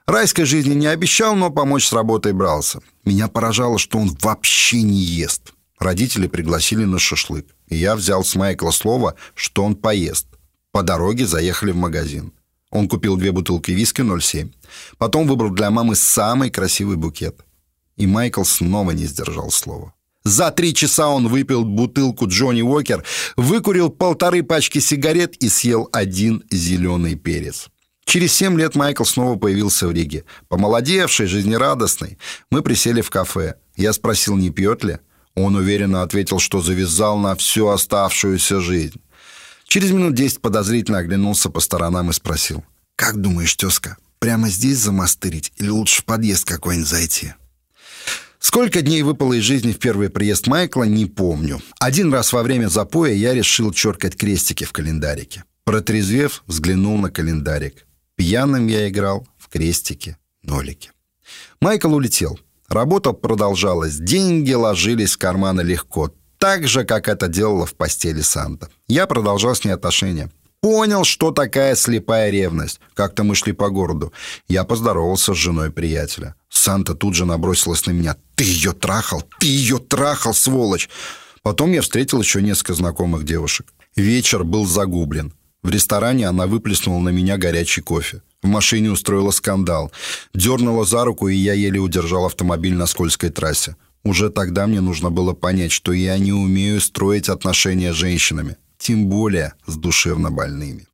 Райской жизни не обещал, но помочь с работой брался. Меня поражало, что он вообще не ест. Родители пригласили на шашлык, и я взял с Майкла слово, что он поест. По дороге заехали в магазин. Он купил две бутылки виски 0,7. Потом выбрал для мамы самый красивый букет. И Майкл снова не сдержал слова. За три часа он выпил бутылку Джонни Уокер, выкурил полторы пачки сигарет и съел один зеленый перец. Через семь лет Майкл снова появился в Риге. Помолодевший, жизнерадостный. Мы присели в кафе. Я спросил, не пьет ли. Он уверенно ответил, что завязал на всю оставшуюся жизнь. Через минут десять подозрительно оглянулся по сторонам и спросил. «Как думаешь, тезка, прямо здесь замастырить или лучше в подъезд какой-нибудь зайти?» Сколько дней выпало из жизни в первый приезд Майкла, не помню. Один раз во время запоя я решил черкать крестики в календарике. Протрезвев, взглянул на календарик. Пьяным я играл в крестики, нолики. Майкл улетел. Работа продолжалась. Деньги ложились в карманы легко. Так же, как это делала в постели Санта. Я продолжал с ней отношения. Понял, что такая слепая ревность. Как-то мы шли по городу. Я поздоровался с женой приятеля. Санта тут же набросилась на меня. «Ты ее трахал! Ты ее трахал, сволочь!» Потом я встретил еще несколько знакомых девушек. Вечер был загублен. В ресторане она выплеснула на меня горячий кофе. В машине устроила скандал. Дернула за руку, и я еле удержал автомобиль на скользкой трассе. Уже тогда мне нужно было понять, что я не умею строить отношения с женщинами. Тем более с душевно больными.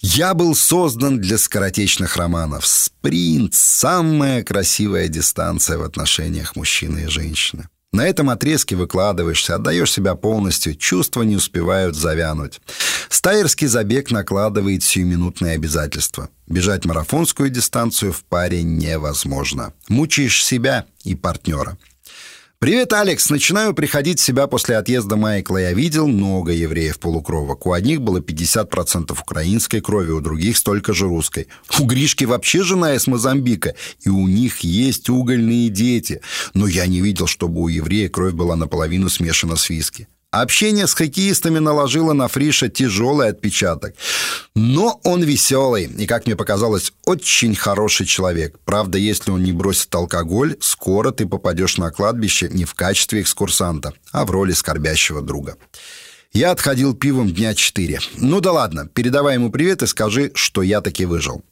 Я был создан для скоротечных романов. Спринт – самая красивая дистанция в отношениях мужчины и женщины. На этом отрезке выкладываешься, отдаешь себя полностью, чувства не успевают завянуть. Стайерский забег накладывает сиюминутные обязательства. Бежать марафонскую дистанцию в паре невозможно. Мучаешь себя и партнера. «Привет, Алекс! Начинаю приходить в себя после отъезда Майкла. Я видел много евреев-полукровок. У одних было 50% украинской крови, у других столько же русской. У Гришки вообще жена из Мозамбика, и у них есть угольные дети. Но я не видел, чтобы у еврея кровь была наполовину смешана с виски. Общение с хоккеистами наложило на Фриша тяжелый отпечаток. Но он веселый и, как мне показалось, очень хороший человек. Правда, если он не бросит алкоголь, скоро ты попадешь на кладбище не в качестве экскурсанта, а в роли скорбящего друга. Я отходил пивом дня четыре. Ну да ладно, передавай ему привет и скажи, что я таки выжил.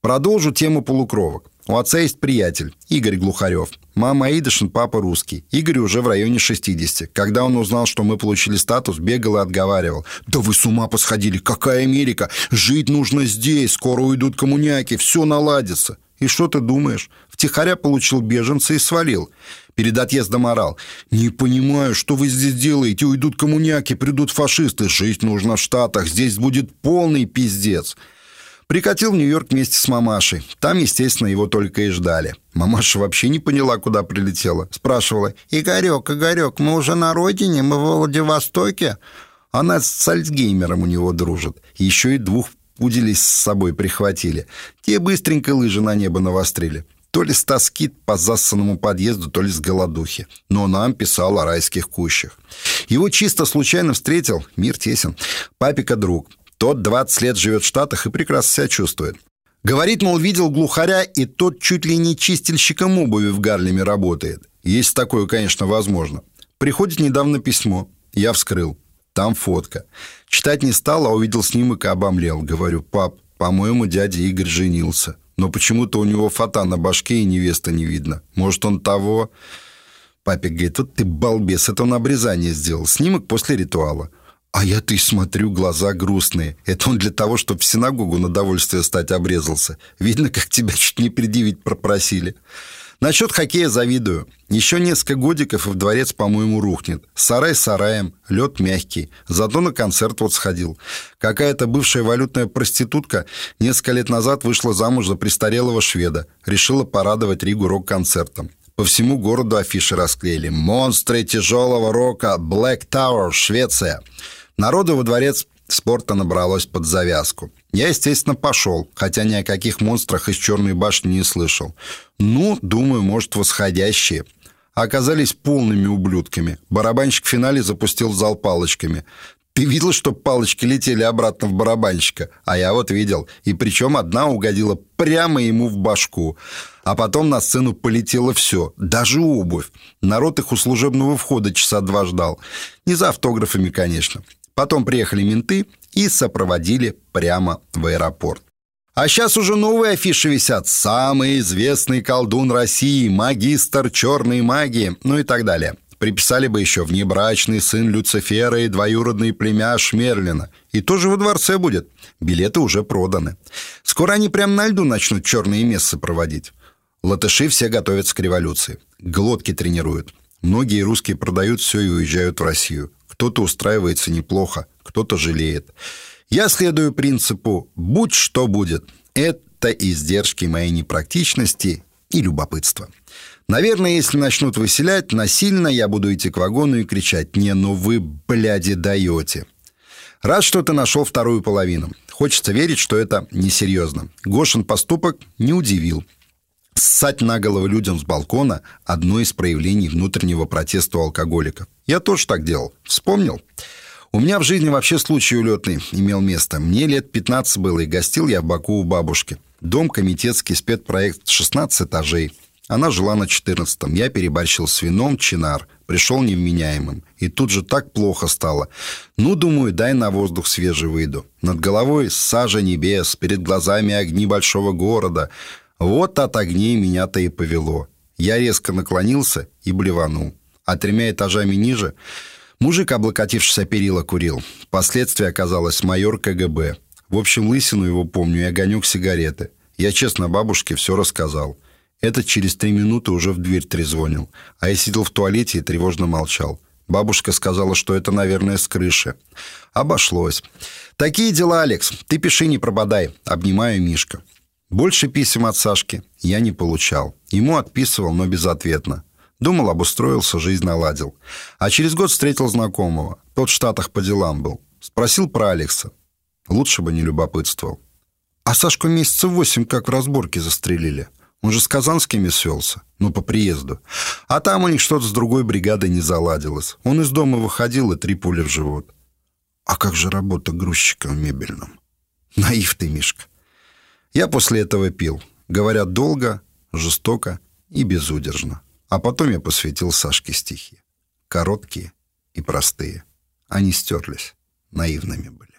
Продолжу тему полукровок. У отца есть приятель, Игорь Глухарев. Мама Аидышин, папа русский. Игорь уже в районе 60. Когда он узнал, что мы получили статус, бегал и отговаривал. «Да вы с ума посходили! Какая Америка? Жить нужно здесь! Скоро уйдут коммуняки, все наладится!» И что ты думаешь? Втихаря получил беженца и свалил. Перед отъездом орал. «Не понимаю, что вы здесь делаете? Уйдут коммуняки, придут фашисты. Жить нужно в Штатах. Здесь будет полный пиздец». Прикатил в Нью-Йорк вместе с мамашей. Там, естественно, его только и ждали. Мамаша вообще не поняла, куда прилетела. Спрашивала, «Игорек, Игорек, мы уже на родине? Мы в Владивостоке?» Она с Альцгеймером у него дружит. Еще и двух пуделей с собой прихватили. Те быстренько лыжи на небо навострили. То ли с тоски по засанному подъезду, то ли с голодухи. Но нам писал о райских кущах. Его чисто случайно встретил, мир тесен, папика друг. Тот 20 лет живет в Штатах и прекрасно себя чувствует. Говорит, мол, видел глухаря, и тот чуть ли не чистильщиком обуви в Гарлеме работает. Есть такое, конечно, возможно. Приходит недавно письмо. Я вскрыл. Там фотка. Читать не стал, а увидел снимок и обомлел. Говорю, пап, по-моему, дядя Игорь женился. Но почему-то у него фата на башке и невеста не видно. Может, он того... Папик говорит, вот ты балбес, это он обрезание сделал. Снимок после ритуала. А я, ты смотрю, глаза грустные. Это он для того, чтобы в синагогу на довольствие стать обрезался. Видно, как тебя чуть не предъявить пропросили. Насчет хоккея завидую. Еще несколько годиков, и в дворец, по-моему, рухнет. Сарай сараем, лед мягкий. Зато на концерт вот сходил. Какая-то бывшая валютная проститутка несколько лет назад вышла замуж за престарелого шведа. Решила порадовать Ригу рок-концертом. По всему городу афиши расклеили. «Монстры тяжелого рока! Black Tower, Швеция!» Народу во дворец спорта набралось под завязку. Я, естественно, пошел, хотя ни о каких монстрах из Черной башни не слышал. Ну, думаю, может, восходящие. Оказались полными ублюдками. Барабанщик в финале запустил зал палочками. Ты видел, что палочки летели обратно в барабанщика? А я вот видел. И причем одна угодила прямо ему в башку. А потом на сцену полетело все, даже обувь. Народ их у служебного входа часа два ждал. Не за автографами, конечно. Потом приехали менты и сопроводили прямо в аэропорт. А сейчас уже новые афиши висят. Самый известный колдун России, магистр черной магии, ну и так далее. Приписали бы еще внебрачный сын Люцифера и двоюродный племяш Мерлина. И тоже во дворце будет. Билеты уже проданы. Скоро они прямо на льду начнут черные мессы проводить. Латыши все готовятся к революции. Глотки тренируют. Многие русские продают все и уезжают в Россию. Кто-то устраивается неплохо, кто-то жалеет. Я следую принципу «будь что будет». Это издержки моей непрактичности и любопытства. Наверное, если начнут выселять, насильно я буду идти к вагону и кричать «Не, ну вы, бляди, даете!» Рад, что ты нашел вторую половину. Хочется верить, что это несерьезно. Гошин поступок не удивил. Ссать на голову людям с балкона – одно из проявлений внутреннего протеста у алкоголиков. Я тоже так делал. Вспомнил? У меня в жизни вообще случай улетный имел место. Мне лет 15 было, и гостил я в Баку у бабушки. Дом комитетский, спецпроект 16 этажей. Она жила на 14-м. Я переборщил с вином, чинар. Пришел невменяемым. И тут же так плохо стало. Ну, думаю, дай на воздух свежий выйду. Над головой сажа небес, перед глазами огни большого города. Вот от огней меня-то и повело. Я резко наклонился и блеванул. А тремя этажами ниже мужик, облокотившийся перила, курил. Впоследствии оказалось майор КГБ. В общем, лысину его помню и огонек сигареты. Я честно бабушке все рассказал. Этот через три минуты уже в дверь трезвонил, а я сидел в туалете и тревожно молчал. Бабушка сказала, что это, наверное, с крыши. Обошлось. Такие дела, Алекс. Ты пиши, не прободай. Обнимаю Мишка. Больше писем от Сашки я не получал. Ему отписывал, но безответно. Думал, обустроился, жизнь наладил. А через год встретил знакомого. Тот в Штатах по делам был. Спросил про Алекса. Лучше бы не любопытствовал. А Сашку месяца восемь как в разборке застрелили. Он же с казанскими свелся, ну, по приезду. А там у них что-то с другой бригадой не заладилось. Он из дома выходил, и три пули в живот. А как же работа грузчика в мебельном? Наив ты, Мишка. Я после этого пил. Говорят, долго, жестоко и безудержно. А потом я посвятил Сашке стихи. Короткие и простые. Они стерлись. Наивными были.